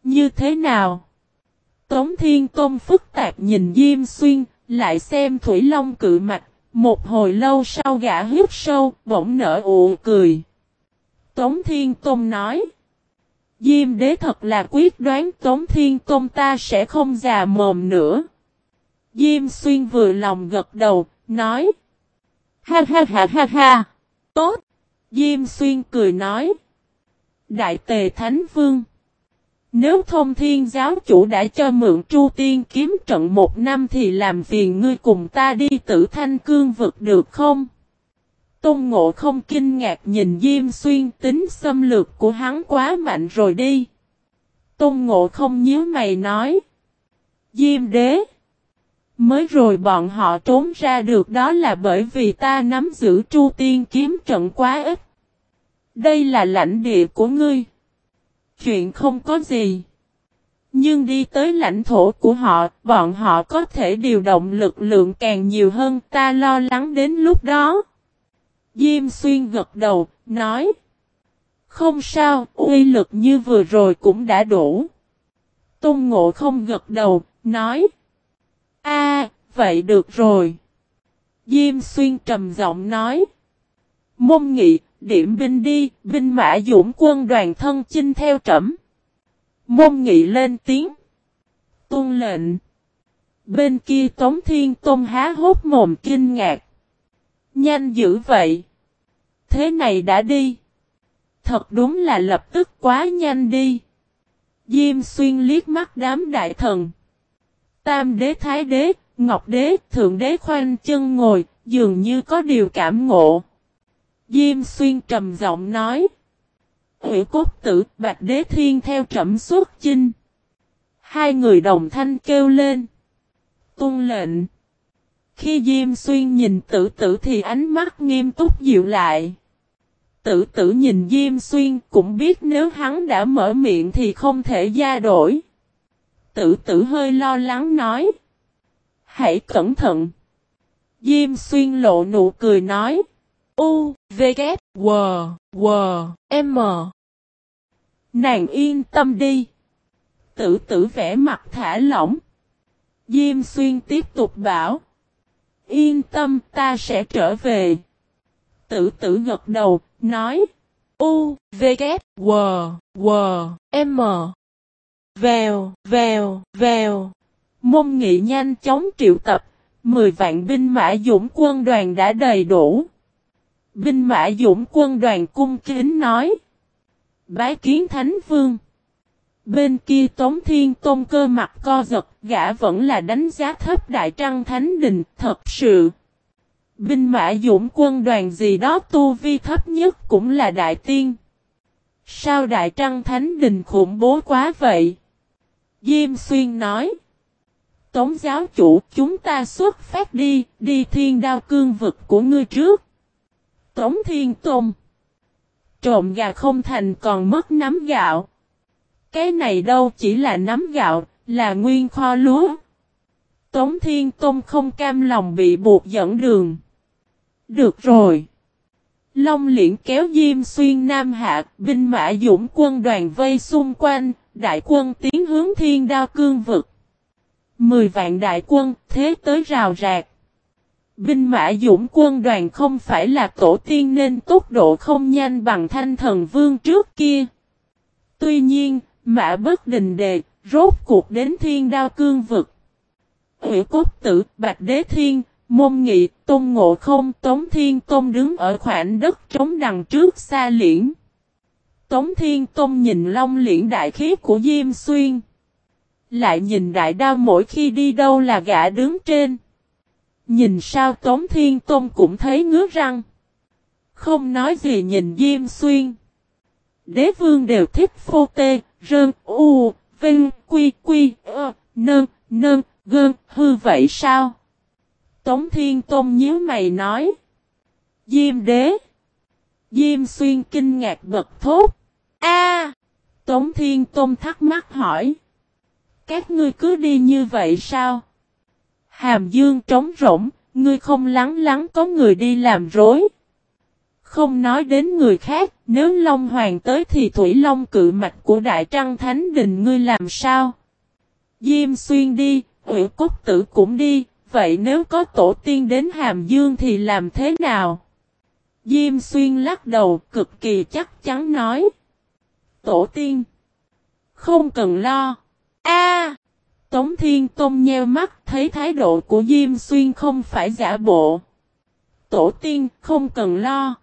Như thế nào? Tống Thiên Tôn phức tạp nhìn Diêm Xuyên, lại xem Thủy Long cự mạch, một hồi lâu sau gã hít sâu, bỗng nở ụ cười. Tống Thiên Tôn nói. Diêm đế thật là quyết đoán Tống Thiên Tôn ta sẽ không già mồm nữa. Diêm xuyên vừa lòng gật đầu, nói. Ha ha ha ha ha. Tốt. Diêm xuyên cười nói. Đại tề Thánh Vương. Nếu thông thiên giáo chủ đã cho mượn tru tiên kiếm trận một năm thì làm phiền ngươi cùng ta đi tử thanh cương vực được không? Tôn ngộ không kinh ngạc nhìn Diêm Xuyên, tính xâm lược của hắn quá mạnh rồi đi. Tôn ngộ không nhíu mày nói. Diêm đế. Mới rồi bọn họ trốn ra được đó là bởi vì ta nắm giữ tru tiên kiếm trận quá ít. Đây là lãnh địa của ngươi. Chuyện không có gì. Nhưng đi tới lãnh thổ của họ, bọn họ có thể điều động lực lượng càng nhiều hơn ta lo lắng đến lúc đó. Diêm xuyên gật đầu, nói. Không sao, uy lực như vừa rồi cũng đã đủ. Tôn ngộ không gật đầu, nói. A, vậy được rồi. Diêm xuyên trầm giọng nói. mông nghị, điểm binh đi, binh mã dũng quân đoàn thân chinh theo trẫm. Môn nghị lên tiếng. Tôn lệnh. Bên kia Tống Thiên Tôn há hốt mồm kinh ngạc. Nhanh dữ vậy. Thế này đã đi. Thật đúng là lập tức quá nhanh đi. Diêm xuyên liếc mắt đám đại thần. Tam đế thái đế, ngọc đế, thượng đế khoanh chân ngồi, dường như có điều cảm ngộ. Diêm xuyên trầm giọng nói. Hủy cốt tử, Bạch Đế Thiên theo trẩm xuất chinh. Hai người đồng thanh kêu lên. Tuân lệnh. Khi Diêm Xuyên nhìn tử tử thì ánh mắt nghiêm túc dịu lại. Tử tử nhìn Diêm Xuyên cũng biết nếu hắn đã mở miệng thì không thể gia đổi. Tử tử hơi lo lắng nói. Hãy cẩn thận. Diêm Xuyên lộ nụ cười nói. U, V, K, W, W, M. Nàng yên tâm đi. Tử tử vẽ mặt thả lỏng. Diêm Xuyên tiếp tục bảo. Yên tâm ta sẽ trở về. Tử tử gật đầu, nói. U, V, K, W, W, M. Vèo, vèo, vèo. Mông nghị nhanh chóng triệu tập. Mười vạn binh mã dũng quân đoàn đã đầy đủ. Binh mã dũng quân đoàn cung kính nói. Bái kiến thánh vương. Bên kia Tống Thiên Tôn cơ mặt co giật, gã vẫn là đánh giá thấp Đại Trăng Thánh Đình, thật sự. Binh mã dũng quân đoàn gì đó tu vi thấp nhất cũng là Đại Tiên. Sao Đại Trăng Thánh Đình khủng bố quá vậy? Diêm Xuyên nói. Tống giáo chủ chúng ta xuất phát đi, đi thiên đao cương vực của ngươi trước. Tống Thiên Tôn. Trộm gà không thành còn mất nắm gạo. Cái này đâu chỉ là nắm gạo, là nguyên kho lúa. Tống Thiên Tôn không cam lòng bị buộc dẫn đường. Được rồi. Long liễn kéo Diêm xuyên Nam Hạ, binh mã dũng quân đoàn vây xung quanh, đại quân tiến hướng thiên đao cương vực. Mười vạn đại quân, thế tới rào rạc. Binh mã dũng quân đoàn không phải là tổ tiên nên tốc độ không nhanh bằng thanh thần vương trước kia. Tuy nhiên, mã bất đình đề, rốt cuộc đến thiên đao cương vực. Hủy cốt tử, bạch đế thiên, môn nghị, tôn ngộ không, tống thiên tôn đứng ở khoảng đất trống đằng trước xa liễn. Tống thiên tôn nhìn long liễn đại khí của Diêm Xuyên. Lại nhìn đại đao mỗi khi đi đâu là gã đứng trên. Nhìn sao Tống Thiên Tôn cũng thấy ngứa răng. Không nói gì nhìn Diêm Xuyên. Đế vương đều thích phô tê, rơn, u, vinh, quy, quy, ơ, nơn, nơn, gơn, hư vậy sao? Tống Thiên Tôn nhíu mày nói. Diêm đế. Diêm xuyên kinh ngạc bật thốt. A! Tống Thiên Tôn thắc mắc hỏi. Các ngươi cứ đi như vậy sao? Hàm dương trống rỗng, ngươi không lắng lắng có người đi làm rối. Không nói đến người khác, nếu Long Hoàng tới thì Thủy Long cự mạch của Đại Trăng Thánh Đình ngươi làm sao? Diêm xuyên đi, Ủy Cốt Tử cũng đi, vậy nếu có tổ tiên đến Hàm Dương thì làm thế nào? Diêm xuyên lắc đầu cực kỳ chắc chắn nói. Tổ tiên. Không cần lo. A Tống Thiên Tông nheo mắt thấy thái độ của Diêm Xuyên không phải giả bộ. Tổ tiên không cần lo.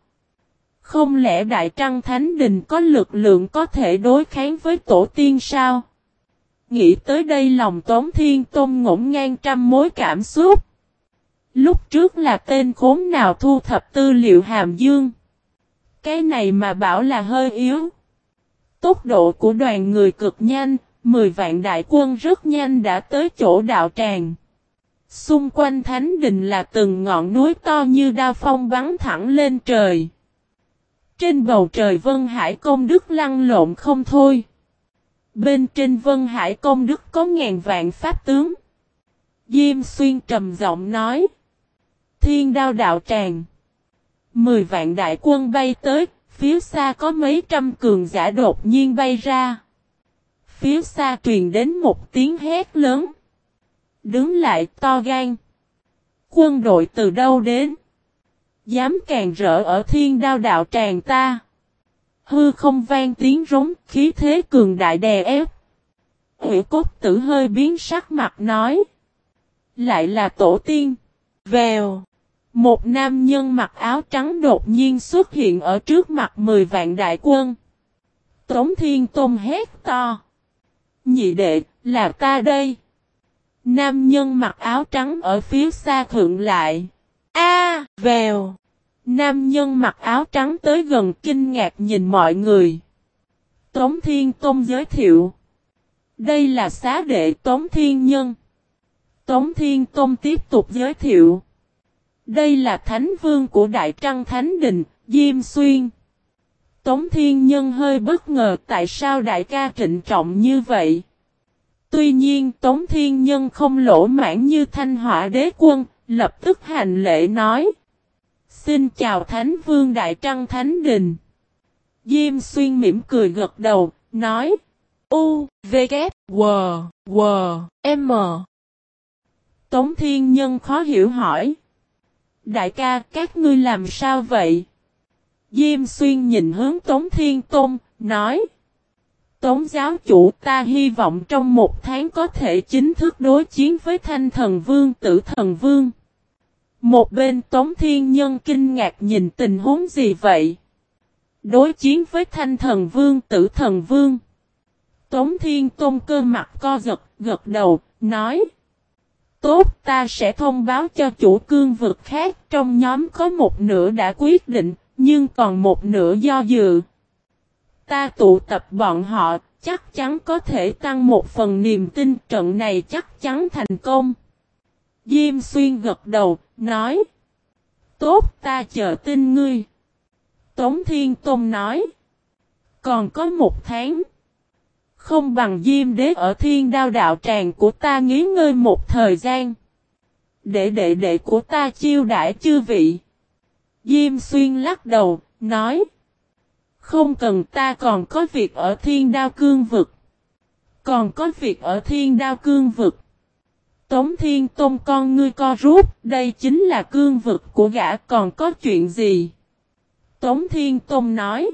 Không lẽ Đại Trăng Thánh Đình có lực lượng có thể đối kháng với tổ tiên sao? Nghĩ tới đây lòng Tống Thiên Tôn ngổn ngang trăm mối cảm xúc. Lúc trước là tên khốn nào thu thập tư liệu hàm dương. Cái này mà bảo là hơi yếu. Tốc độ của đoàn người cực nhanh, Mười vạn đại quân rất nhanh đã tới chỗ đạo tràng. Xung quanh thánh đình là từng ngọn núi to như đao phong bắn thẳng lên trời. Trên bầu trời Vân Hải Công Đức lăn lộn không thôi. Bên trên Vân Hải Công Đức có ngàn vạn pháp tướng. Diêm xuyên trầm giọng nói. Thiên đao đạo tràng. Mười vạn đại quân bay tới, phía xa có mấy trăm cường giả đột nhiên bay ra. Phía xa truyền đến một tiếng hét lớn. Đứng lại, to gan. Quân đội từ đâu đến? Dám càng rỡ ở thiên đao đạo tràng ta. Hư không vang tiếng rống, khí thế cường đại đè ép. Hữu cốt tử hơi biến sắc mặt nói. Lại là tổ tiên. Vèo. Một nam nhân mặc áo trắng đột nhiên xuất hiện ở trước mặt mười vạn đại quân. Tống Thiên Tôn hét to. Nhị đệ, là ta đây. Nam nhân mặc áo trắng ở phía xa thượng lại. A! Vèo. Nam nhân mặc áo trắng tới gần kinh ngạc nhìn mọi người. Tống Thiên Tôn giới thiệu. Đây là xá đệ Tống Thiên Nhân. Tống Thiên Tôn tiếp tục giới thiệu. Đây là Thánh Vương của Đại Trăng Thánh Đình, Diêm Xuyên. Tống Thiên Nhân hơi bất ngờ tại sao đại ca trịnh trọng như vậy. Tuy nhiên Tống Thiên Nhân không lỗ mãn như thanh hỏa đế quân, lập tức hành lễ nói. Xin chào Thánh Vương Đại Trăng Thánh Đình. Diêm Xuyên mỉm cười gật đầu, nói. U, V, K, W, W, M. Tống Thiên Nhân khó hiểu hỏi. Đại ca, các ngươi làm sao vậy? Diêm Xuyên nhìn hướng Tống Thiên Tôn, nói. Tống giáo chủ ta hy vọng trong một tháng có thể chính thức đối chiến với thanh thần vương tử thần vương. Một bên Tống Thiên Nhân kinh ngạc nhìn tình huống gì vậy? Đối chiến với thanh thần vương tử thần vương. Tống Thiên Tôn cơ mặt co giật, gật đầu, nói. Tốt ta sẽ thông báo cho chủ cương vực khác trong nhóm có một nửa đã quyết định, nhưng còn một nửa do dự. Ta tụ tập bọn họ, chắc chắn có thể tăng một phần niềm tin trận này chắc chắn thành công. Diêm xuyên gật đầu, nói. Tốt ta chờ tin ngươi. Tống Thiên Tôn nói. Còn có một tháng. Không bằng Diêm Đế ở thiên đao đạo tràng của ta nghỉ ngơi một thời gian. Để đệ đệ của ta chiêu đãi chư vị. Diêm Xuyên lắc đầu, nói. Không cần ta còn có việc ở thiên đao cương vực. Còn có việc ở thiên đao cương vực. Tống Thiên Tôn con ngươi co rút, đây chính là cương vực của gã còn có chuyện gì? Tống Thiên Tôn nói.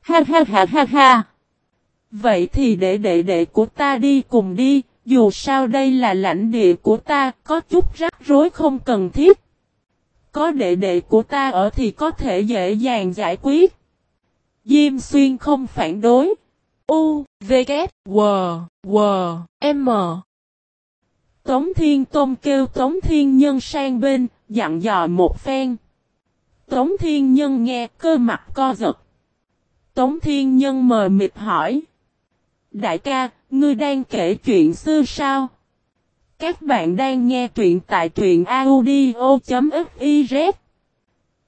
Ha ha ha ha ha. Vậy thì để đệ đệ của ta đi cùng đi, dù sao đây là lãnh địa của ta, có chút rắc rối không cần thiết. Có đệ đệ của ta ở thì có thể dễ dàng giải quyết. Diêm xuyên không phản đối. U, V, K, W, W, M. Tống Thiên Tôn kêu Tống Thiên Nhân sang bên, dặn dò một phen. Tống Thiên Nhân nghe cơ mặt co giật. Tống Thiên Nhân mờ mịt hỏi. Đại ca, ngươi đang kể chuyện xưa sao? Các bạn đang nghe truyện tại truyện audio.fiz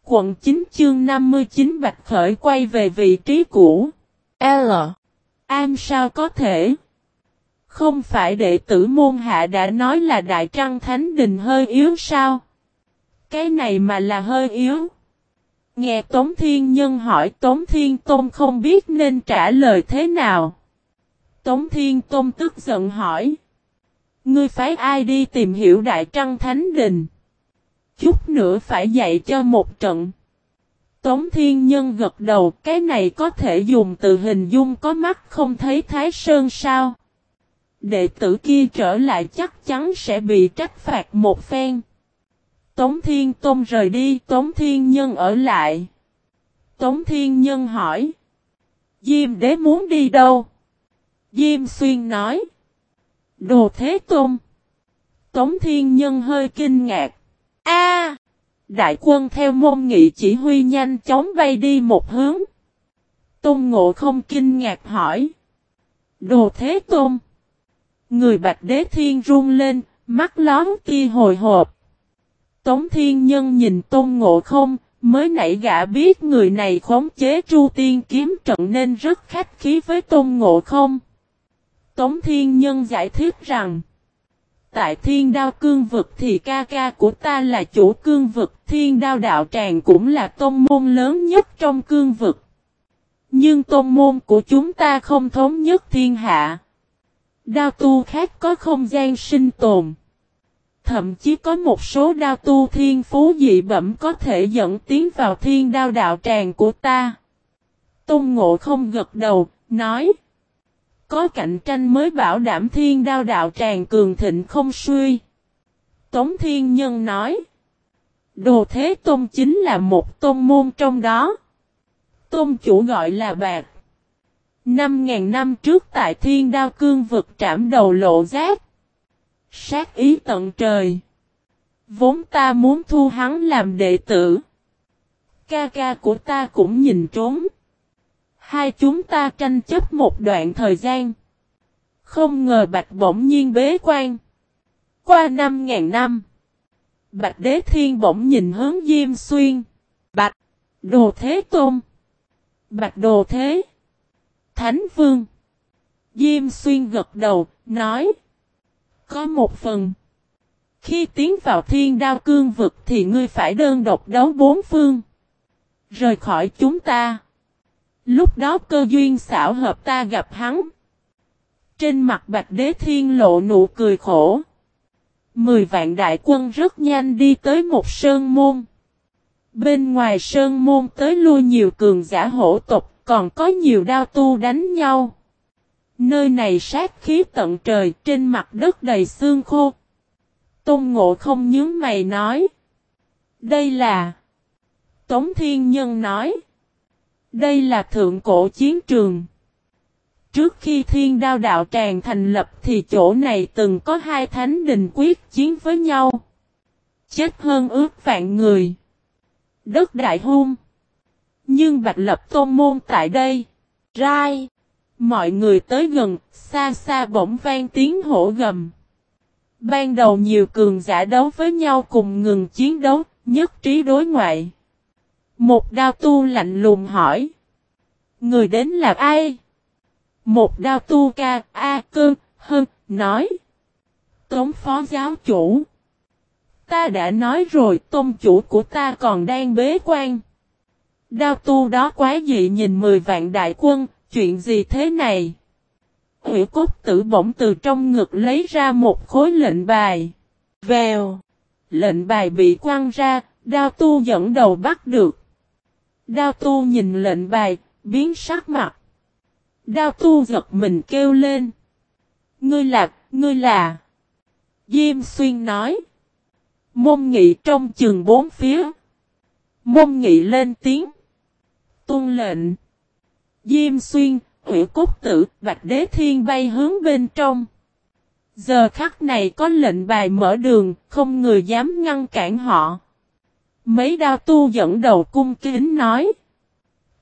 Quận 9 chương 59 Bạch Khởi quay về vị trí cũ. L. Am sao có thể? Không phải đệ tử môn hạ đã nói là Đại Trăng Thánh Đình hơi yếu sao? Cái này mà là hơi yếu. Nghe Tống Thiên Nhân hỏi, Tống Thiên Tôn không biết nên trả lời thế nào. Tống Thiên Tôn tức giận hỏi. Ngươi phái ai đi tìm hiểu Đại Trăng Thánh Đình? Chút nữa phải dạy cho một trận. Tống Thiên Nhân gật đầu, cái này có thể dùng từ hình dung có mắt không thấy Thái Sơn sao? Đệ tử kia trở lại chắc chắn sẽ bị trách phạt một phen. Tống Thiên Tôn rời đi, Tống Thiên Nhân ở lại. Tống Thiên Nhân hỏi. Diêm đế muốn đi đâu? Diêm Xuyên nói. Đồ Thế Tôn. Tống Thiên Nhân hơi kinh ngạc. A! đại quân theo môn nghị chỉ huy nhanh chóng bay đi một hướng. Tôn Ngộ không kinh ngạc hỏi. Đồ Thế Tôn. Người Bạch Đế Thiên run lên, mắt lón kia hồi hộp. Tống Thiên Nhân nhìn Tôn Ngộ không, mới nãy gã biết người này khống chế Chu Tiên kiếm trận nên rất khách khí với Tôn Ngộ không. Tống Thiên Nhân giải thích rằng, tại thiên đao cương vực thì ca ca của ta là chủ cương vực, thiên đao đạo tràng cũng là tôn môn lớn nhất trong cương vực. Nhưng tôn môn của chúng ta không thống nhất thiên hạ. Đao tu khác có không gian sinh tồn. Thậm chí có một số đao tu thiên phú dị bẩm có thể dẫn tiến vào thiên đao đạo tràng của ta. Tôn ngộ không gật đầu, nói. Có cạnh tranh mới bảo đảm thiên đao đạo tràng cường thịnh không suy. Tống Thiên Nhân nói. Đồ Thế Tôn chính là một tôn môn trong đó. Tôn chủ gọi là bạc. Năm ngàn năm trước tại thiên đao cương vực trảm đầu lộ giác. Sát ý tận trời. Vốn ta muốn thu hắn làm đệ tử. Ca ca của ta cũng nhìn trốn. Hai chúng ta tranh chấp một đoạn thời gian. Không ngờ Bạch bỗng nhiên bế quan. Qua năm ngàn năm. Bạch Đế Thiên bỗng nhìn hướng Diêm Xuyên. Bạch, Đồ Thế Tôn. Bạch Đồ Thế. Thánh Vương. Diêm Xuyên gật đầu, nói. Có một phần. Khi tiến vào thiên đao cương vực thì ngươi phải đơn độc đấu bốn phương. Rời khỏi chúng ta. Lúc đó cơ duyên xảo hợp ta gặp hắn. Trên mặt bạch đế thiên lộ nụ cười khổ. Mười vạn đại quân rất nhanh đi tới một sơn môn. Bên ngoài sơn môn tới lui nhiều cường giả hổ tục còn có nhiều đao tu đánh nhau. Nơi này sát khí tận trời, trên mặt đất đầy xương khô. Tôn ngộ không nhướng mày nói. Đây là... Tống Thiên Nhân nói. Đây là thượng cổ chiến trường. Trước khi thiên đao đạo tràng thành lập thì chỗ này từng có hai thánh đình quyết chiến với nhau. Chết hơn ước vạn người. Đất đại hung. Nhưng Bạch Lập Tôn Môn tại đây. Rai. Mọi người tới gần, xa xa bỗng vang tiếng hổ gầm. Ban đầu nhiều cường giả đấu với nhau cùng ngừng chiến đấu, nhất trí đối ngoại. Một đao tu lạnh lùng hỏi. Người đến là ai? Một đao tu ca, a cơ, hơn, nói. Tống phó giáo chủ. Ta đã nói rồi tôn chủ của ta còn đang bế quan. Đao tu đó quá dị nhìn mười vạn đại quân, chuyện gì thế này? Hữu cốt tử bỗng từ trong ngực lấy ra một khối lệnh bài. Vèo. Lệnh bài bị quăng ra, đao tu dẫn đầu bắt được. Đao tu nhìn lệnh bài, biến sắc mặt. Đao tu giật mình kêu lên. Ngươi là, ngươi là. Diêm xuyên nói. Môn nghị trong chừng bốn phía. Môn nghị lên tiếng. Tôn lệnh. Diêm xuyên, hủy cốt tử, bạch đế thiên bay hướng bên trong. Giờ khắc này có lệnh bài mở đường, không người dám ngăn cản họ. Mấy đao tu dẫn đầu cung kính nói.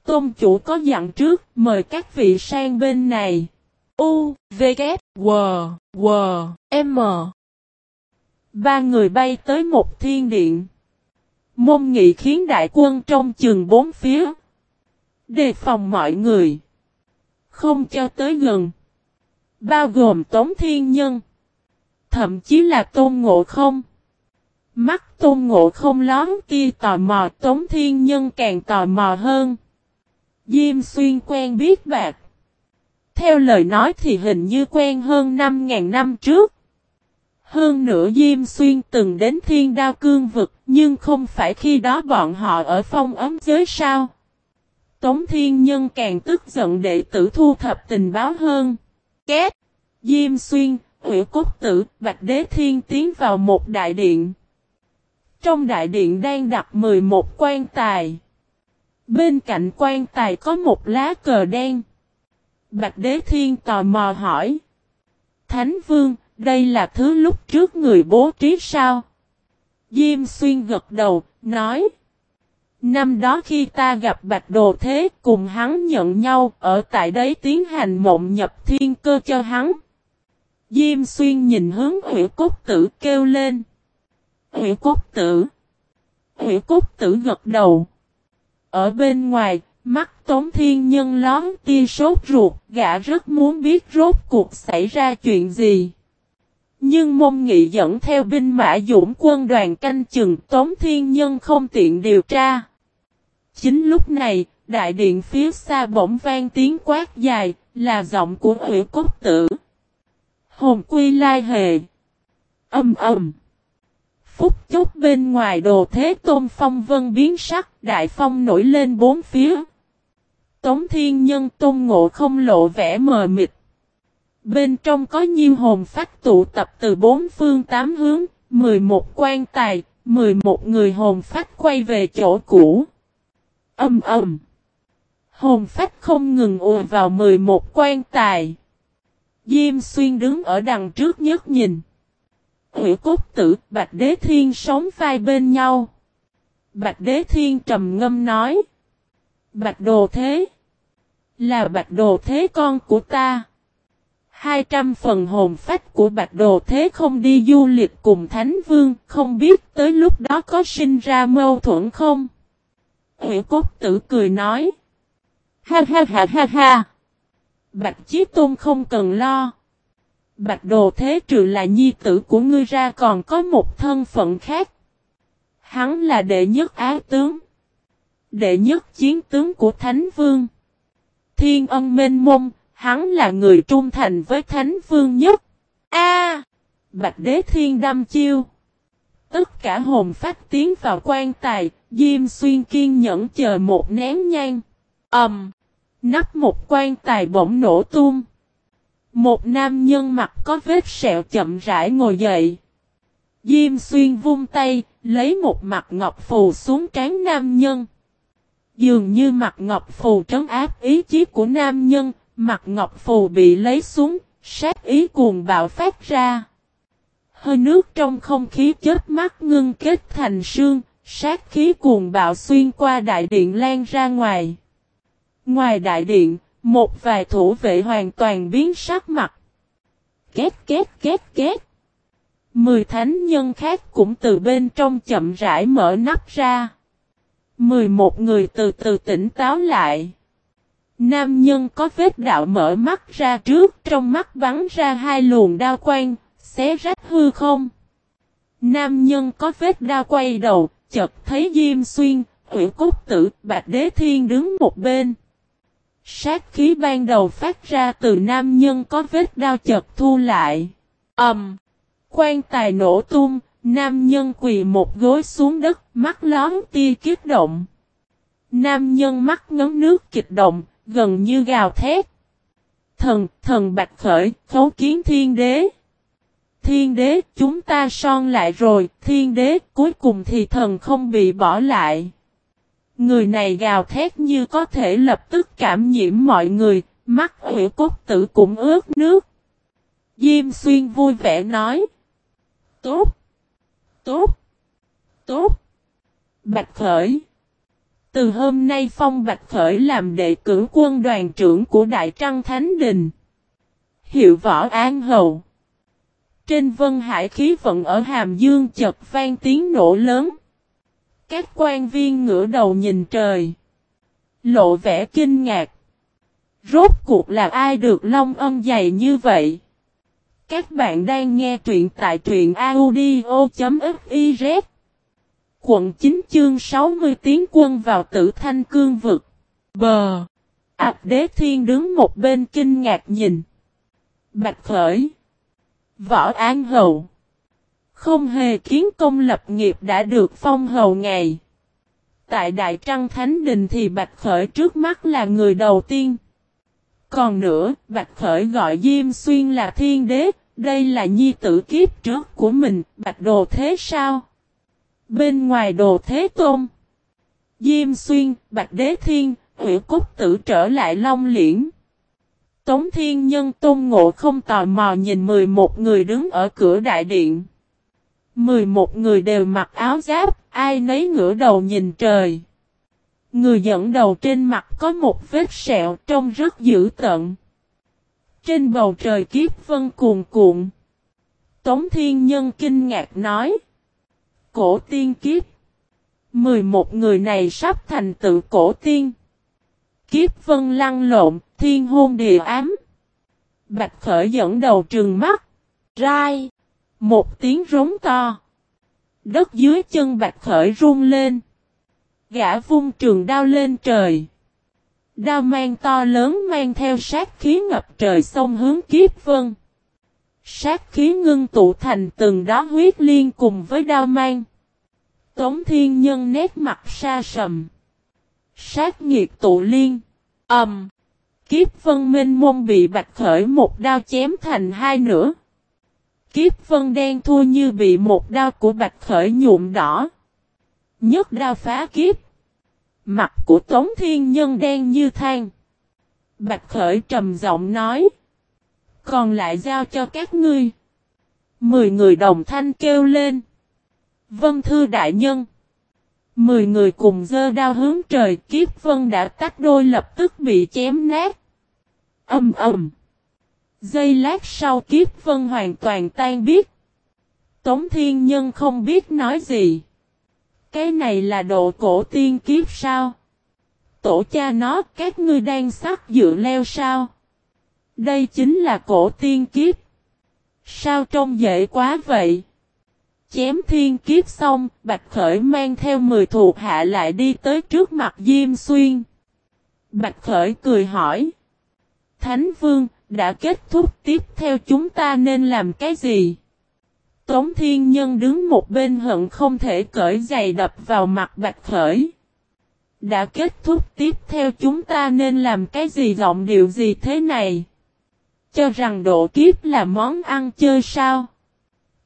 Tôn chủ có dặn trước, mời các vị sang bên này. U, V, K, W, W, M. Ba người bay tới một thiên điện. Môn nghị khiến đại quân trong chừng bốn phía. Đề phòng mọi người. Không cho tới gần. Bao gồm Tống Thiên Nhân. Thậm chí là Tôn Ngộ Không. Mắt Tôn Ngộ Không lón tia tò mò Tống Thiên Nhân càng tò mò hơn. Diêm Xuyên quen biết bạc. Theo lời nói thì hình như quen hơn 5.000 năm trước. Hơn nữa Diêm Xuyên từng đến thiên đao cương vực nhưng không phải khi đó bọn họ ở phong ấm giới sao. Tống Thiên Nhân càng tức giận đệ tử thu thập tình báo hơn. Két! Diêm Xuyên, Hữu Cốt Tử, Bạch Đế Thiên tiến vào một đại điện. Trong đại điện đang đặt 11 quan tài. Bên cạnh quan tài có một lá cờ đen. Bạch Đế Thiên tò mò hỏi. Thánh Vương, đây là thứ lúc trước người bố trí sao? Diêm Xuyên gật đầu, nói. Năm đó khi ta gặp Bạch Đồ Thế cùng hắn nhận nhau ở tại đấy tiến hành mộng nhập thiên cơ cho hắn. Diêm Xuyên nhìn hướng Hủy Cốt Tử kêu lên. Hủy Cốt Tử. Hủy Cốt Tử gật đầu. Ở bên ngoài, mắt Tống Thiên Nhân lón tia sốt ruột, gã rất muốn biết rốt cuộc xảy ra chuyện gì. Nhưng môn nghị dẫn theo binh mã dũng quân đoàn canh chừng Tống Thiên Nhân không tiện điều tra. Chính lúc này, đại điện phía xa bỗng vang tiếng quát dài, là giọng của Hủy Cốt Tử. Hồn quy lai hề. Âm ầm. Phút chốc bên ngoài đồ thế tôn phong vân biến sắc, đại phong nổi lên bốn phía. Tống thiên nhân tôn ngộ không lộ vẻ mờ mịt. Bên trong có nhiêu hồn phách tụ tập từ bốn phương tám hướng, 11 quan tài, 11 người hồn phách quay về chỗ cũ. Âm ầm. Hồn phách không ngừng ùa vào 11 quan tài. Diêm xuyên đứng ở đằng trước nhất nhìn. Hủy cốt tử, Bạch Đế Thiên sống vai bên nhau. Bạch Đế Thiên trầm ngâm nói. Bạch Đồ Thế. Là Bạch Đồ Thế con của ta. 200 phần hồn phách của Bạch Đồ Thế không đi du lịch cùng Thánh Vương, không biết tới lúc đó có sinh ra mâu thuẫn không? Hủy cốt tử cười nói. Ha ha ha ha ha. Bạch Chí Tôn không cần lo. Bạch Đồ Thế trừ là nhi tử của ngươi ra còn có một thân phận khác. Hắn là đệ nhất á tướng. Đệ nhất chiến tướng của Thánh Vương. Thiên ân mênh mông, hắn là người trung thành với Thánh Vương nhất. A Bạch Đế Thiên đâm chiêu. Tất cả hồn phách tiến vào quan tài, Diêm Xuyên kiên nhẫn chờ một nén nhang. âm Um, nắp một quan tài bỗng nổ tung. Một nam nhân mặt có vết sẹo chậm rãi ngồi dậy. Diêm xuyên vung tay, lấy một mặt ngọc phù xuống trán nam nhân. Dường như mặt ngọc phù trấn áp ý chí của nam nhân, mặt ngọc phù bị lấy xuống, sát ý cuồng bạo phát ra. Hơi nước trong không khí chết mắt ngưng kết thành sương, sát khí cuồng bạo xuyên qua đại điện lan ra ngoài. Ngoài đại điện, một vài thủ vệ hoàn toàn biến sắc mặt. Két két két két. Mười thánh nhân khác cũng từ bên trong chậm rãi mở nắp ra. Mười một người từ từ tỉnh táo lại. Nam nhân có vết đạo mở mắt ra trước, trong mắt bắn ra hai luồng đao quang, xé rách hư không. Nam nhân có vết đao quay đầu, chợt thấy Diêm Xuyên, Hủy Cốt Tử, Bạch Đế Thiên đứng một bên. Sát khí ban đầu phát ra từ nam nhân có vết đao chật thu lại. Ẩm. Um, quan tài nổ tung, nam nhân quỳ một gối xuống đất, mắt lón tia kiết động. Nam nhân mắt ngấn nước kịch động, gần như gào thét. Thần, thần bạch khởi, khấu kiến thiên đế. Thiên đế, chúng ta son lại rồi, thiên đế, cuối cùng thì thần không bị bỏ lại. Người này gào thét như có thể lập tức cảm nhiễm mọi người, mắt hủy cốt tử cũng ướt nước. Diêm xuyên vui vẻ nói. Tốt! Tốt! Tốt! Bạch Khởi Từ hôm nay Phong Bạch Khởi làm đệ cử quân đoàn trưởng của Đại Trăng Thánh Đình. Hiệu võ An Hầu Trên vân hải khí vận ở Hàm Dương chật vang tiếng nổ lớn. Các quan viên ngửa đầu nhìn trời. Lộ vẻ kinh ngạc. Rốt cuộc là ai được long ân dày như vậy? Các bạn đang nghe truyện tại truyện audio.fiz Quận 9 chương 60 tiếng quân vào tử thanh cương vực. Bờ. Ảp đế thiên đứng một bên kinh ngạc nhìn. Bạch khởi. Võ An Hậu. Không hề kiến công lập nghiệp đã được phong hầu ngày. Tại Đại Trăng Thánh Đình thì Bạch Khởi trước mắt là người đầu tiên. Còn nữa, Bạch Khởi gọi Diêm Xuyên là thiên đế, đây là nhi tử kiếp trước của mình, Bạch Đồ Thế sao? Bên ngoài Đồ Thế Tôn, Diêm Xuyên, Bạch Đế Thiên, Nguyễn Cốt Tử trở lại Long Liễn. Tống Thiên Nhân Tôn Ngộ không tò mò nhìn 11 người đứng ở cửa đại điện. 11 người đều mặc áo giáp, ai nấy ngửa đầu nhìn trời. Người dẫn đầu trên mặt có một vết sẹo trông rất dữ tận. Trên bầu trời kiếp vân cuồn cuộn. Tống Thiên Nhân kinh ngạc nói. Cổ tiên kiếp. 11 người này sắp thành tự cổ tiên. Kiếp vân lăn lộn, thiên hôn địa ám. Bạch khởi dẫn đầu trừng mắt. Rai. Một tiếng rống to. Đất dưới chân bạch khởi run lên. Gã vung trường đao lên trời. Đao mang to lớn mang theo sát khí ngập trời sông hướng kiếp vân. Sát khí ngưng tụ thành từng đó huyết liên cùng với đao mang. Tống thiên nhân nét mặt xa sầm. Sát nghiệt tụ liên. Ẩm. Um, kiếp vân minh môn bị bạch khởi một đao chém thành hai nửa. Kiếp vân đen thua như bị một đao của bạch khởi nhuộm đỏ. Nhất đao phá kiếp. Mặt của Tống Thiên Nhân đen như than. Bạch khởi trầm giọng nói. Còn lại giao cho các ngươi. Mười người đồng thanh kêu lên. Vân thư đại nhân. Mười người cùng dơ đao hướng trời, kiếp vân đã tách đôi lập tức bị chém nát. Âm ầm. Giây lát sau kiếp vân hoàn toàn tan biết. Tống thiên nhân không biết nói gì. Cái này là độ cổ tiên kiếp sao? Tổ cha nó các ngươi đang sắc dự leo sao? Đây chính là cổ tiên kiếp. Sao trông dễ quá vậy? Chém thiên kiếp xong, Bạch Khởi mang theo 10 thuộc hạ lại đi tới trước mặt Diêm Xuyên. Bạch Khởi cười hỏi. Thánh Vương, đã kết thúc tiếp theo chúng ta nên làm cái gì? Tống Thiên Nhân đứng một bên hận không thể cởi giày đập vào mặt Bạch Khởi. Đã kết thúc tiếp theo chúng ta nên làm cái gì giọng điệu gì thế này? Cho rằng độ kiếp là món ăn chơi sao?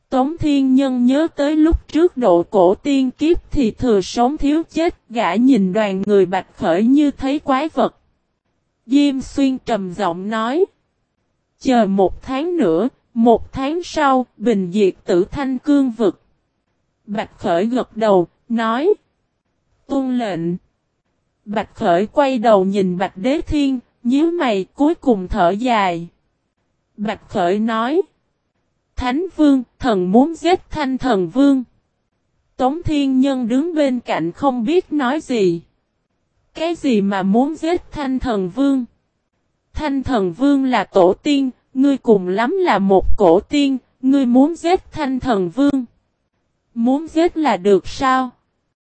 Tống Thiên Nhân nhớ tới lúc trước độ cổ tiên kiếp thì thừa sống thiếu chết, gã nhìn đoàn người Bạch Khởi như thấy quái vật. Diêm Xuyên trầm giọng nói. Chờ một tháng nữa, một tháng sau, bình diệt tử thanh cương vực. Bạch Khởi gật đầu, nói. Tuân lệnh. Bạch Khởi quay đầu nhìn Bạch Đế Thiên, nhíu mày cuối cùng thở dài. Bạch Khởi nói. Thánh Vương, thần muốn giết thanh thần Vương. Tống Thiên Nhân đứng bên cạnh không biết nói gì. Cái gì mà muốn giết thanh thần Vương? Thanh thần Vương là tổ tiên, ngươi cùng lắm là một cổ tiên, ngươi muốn giết thanh thần Vương. Muốn giết là được sao?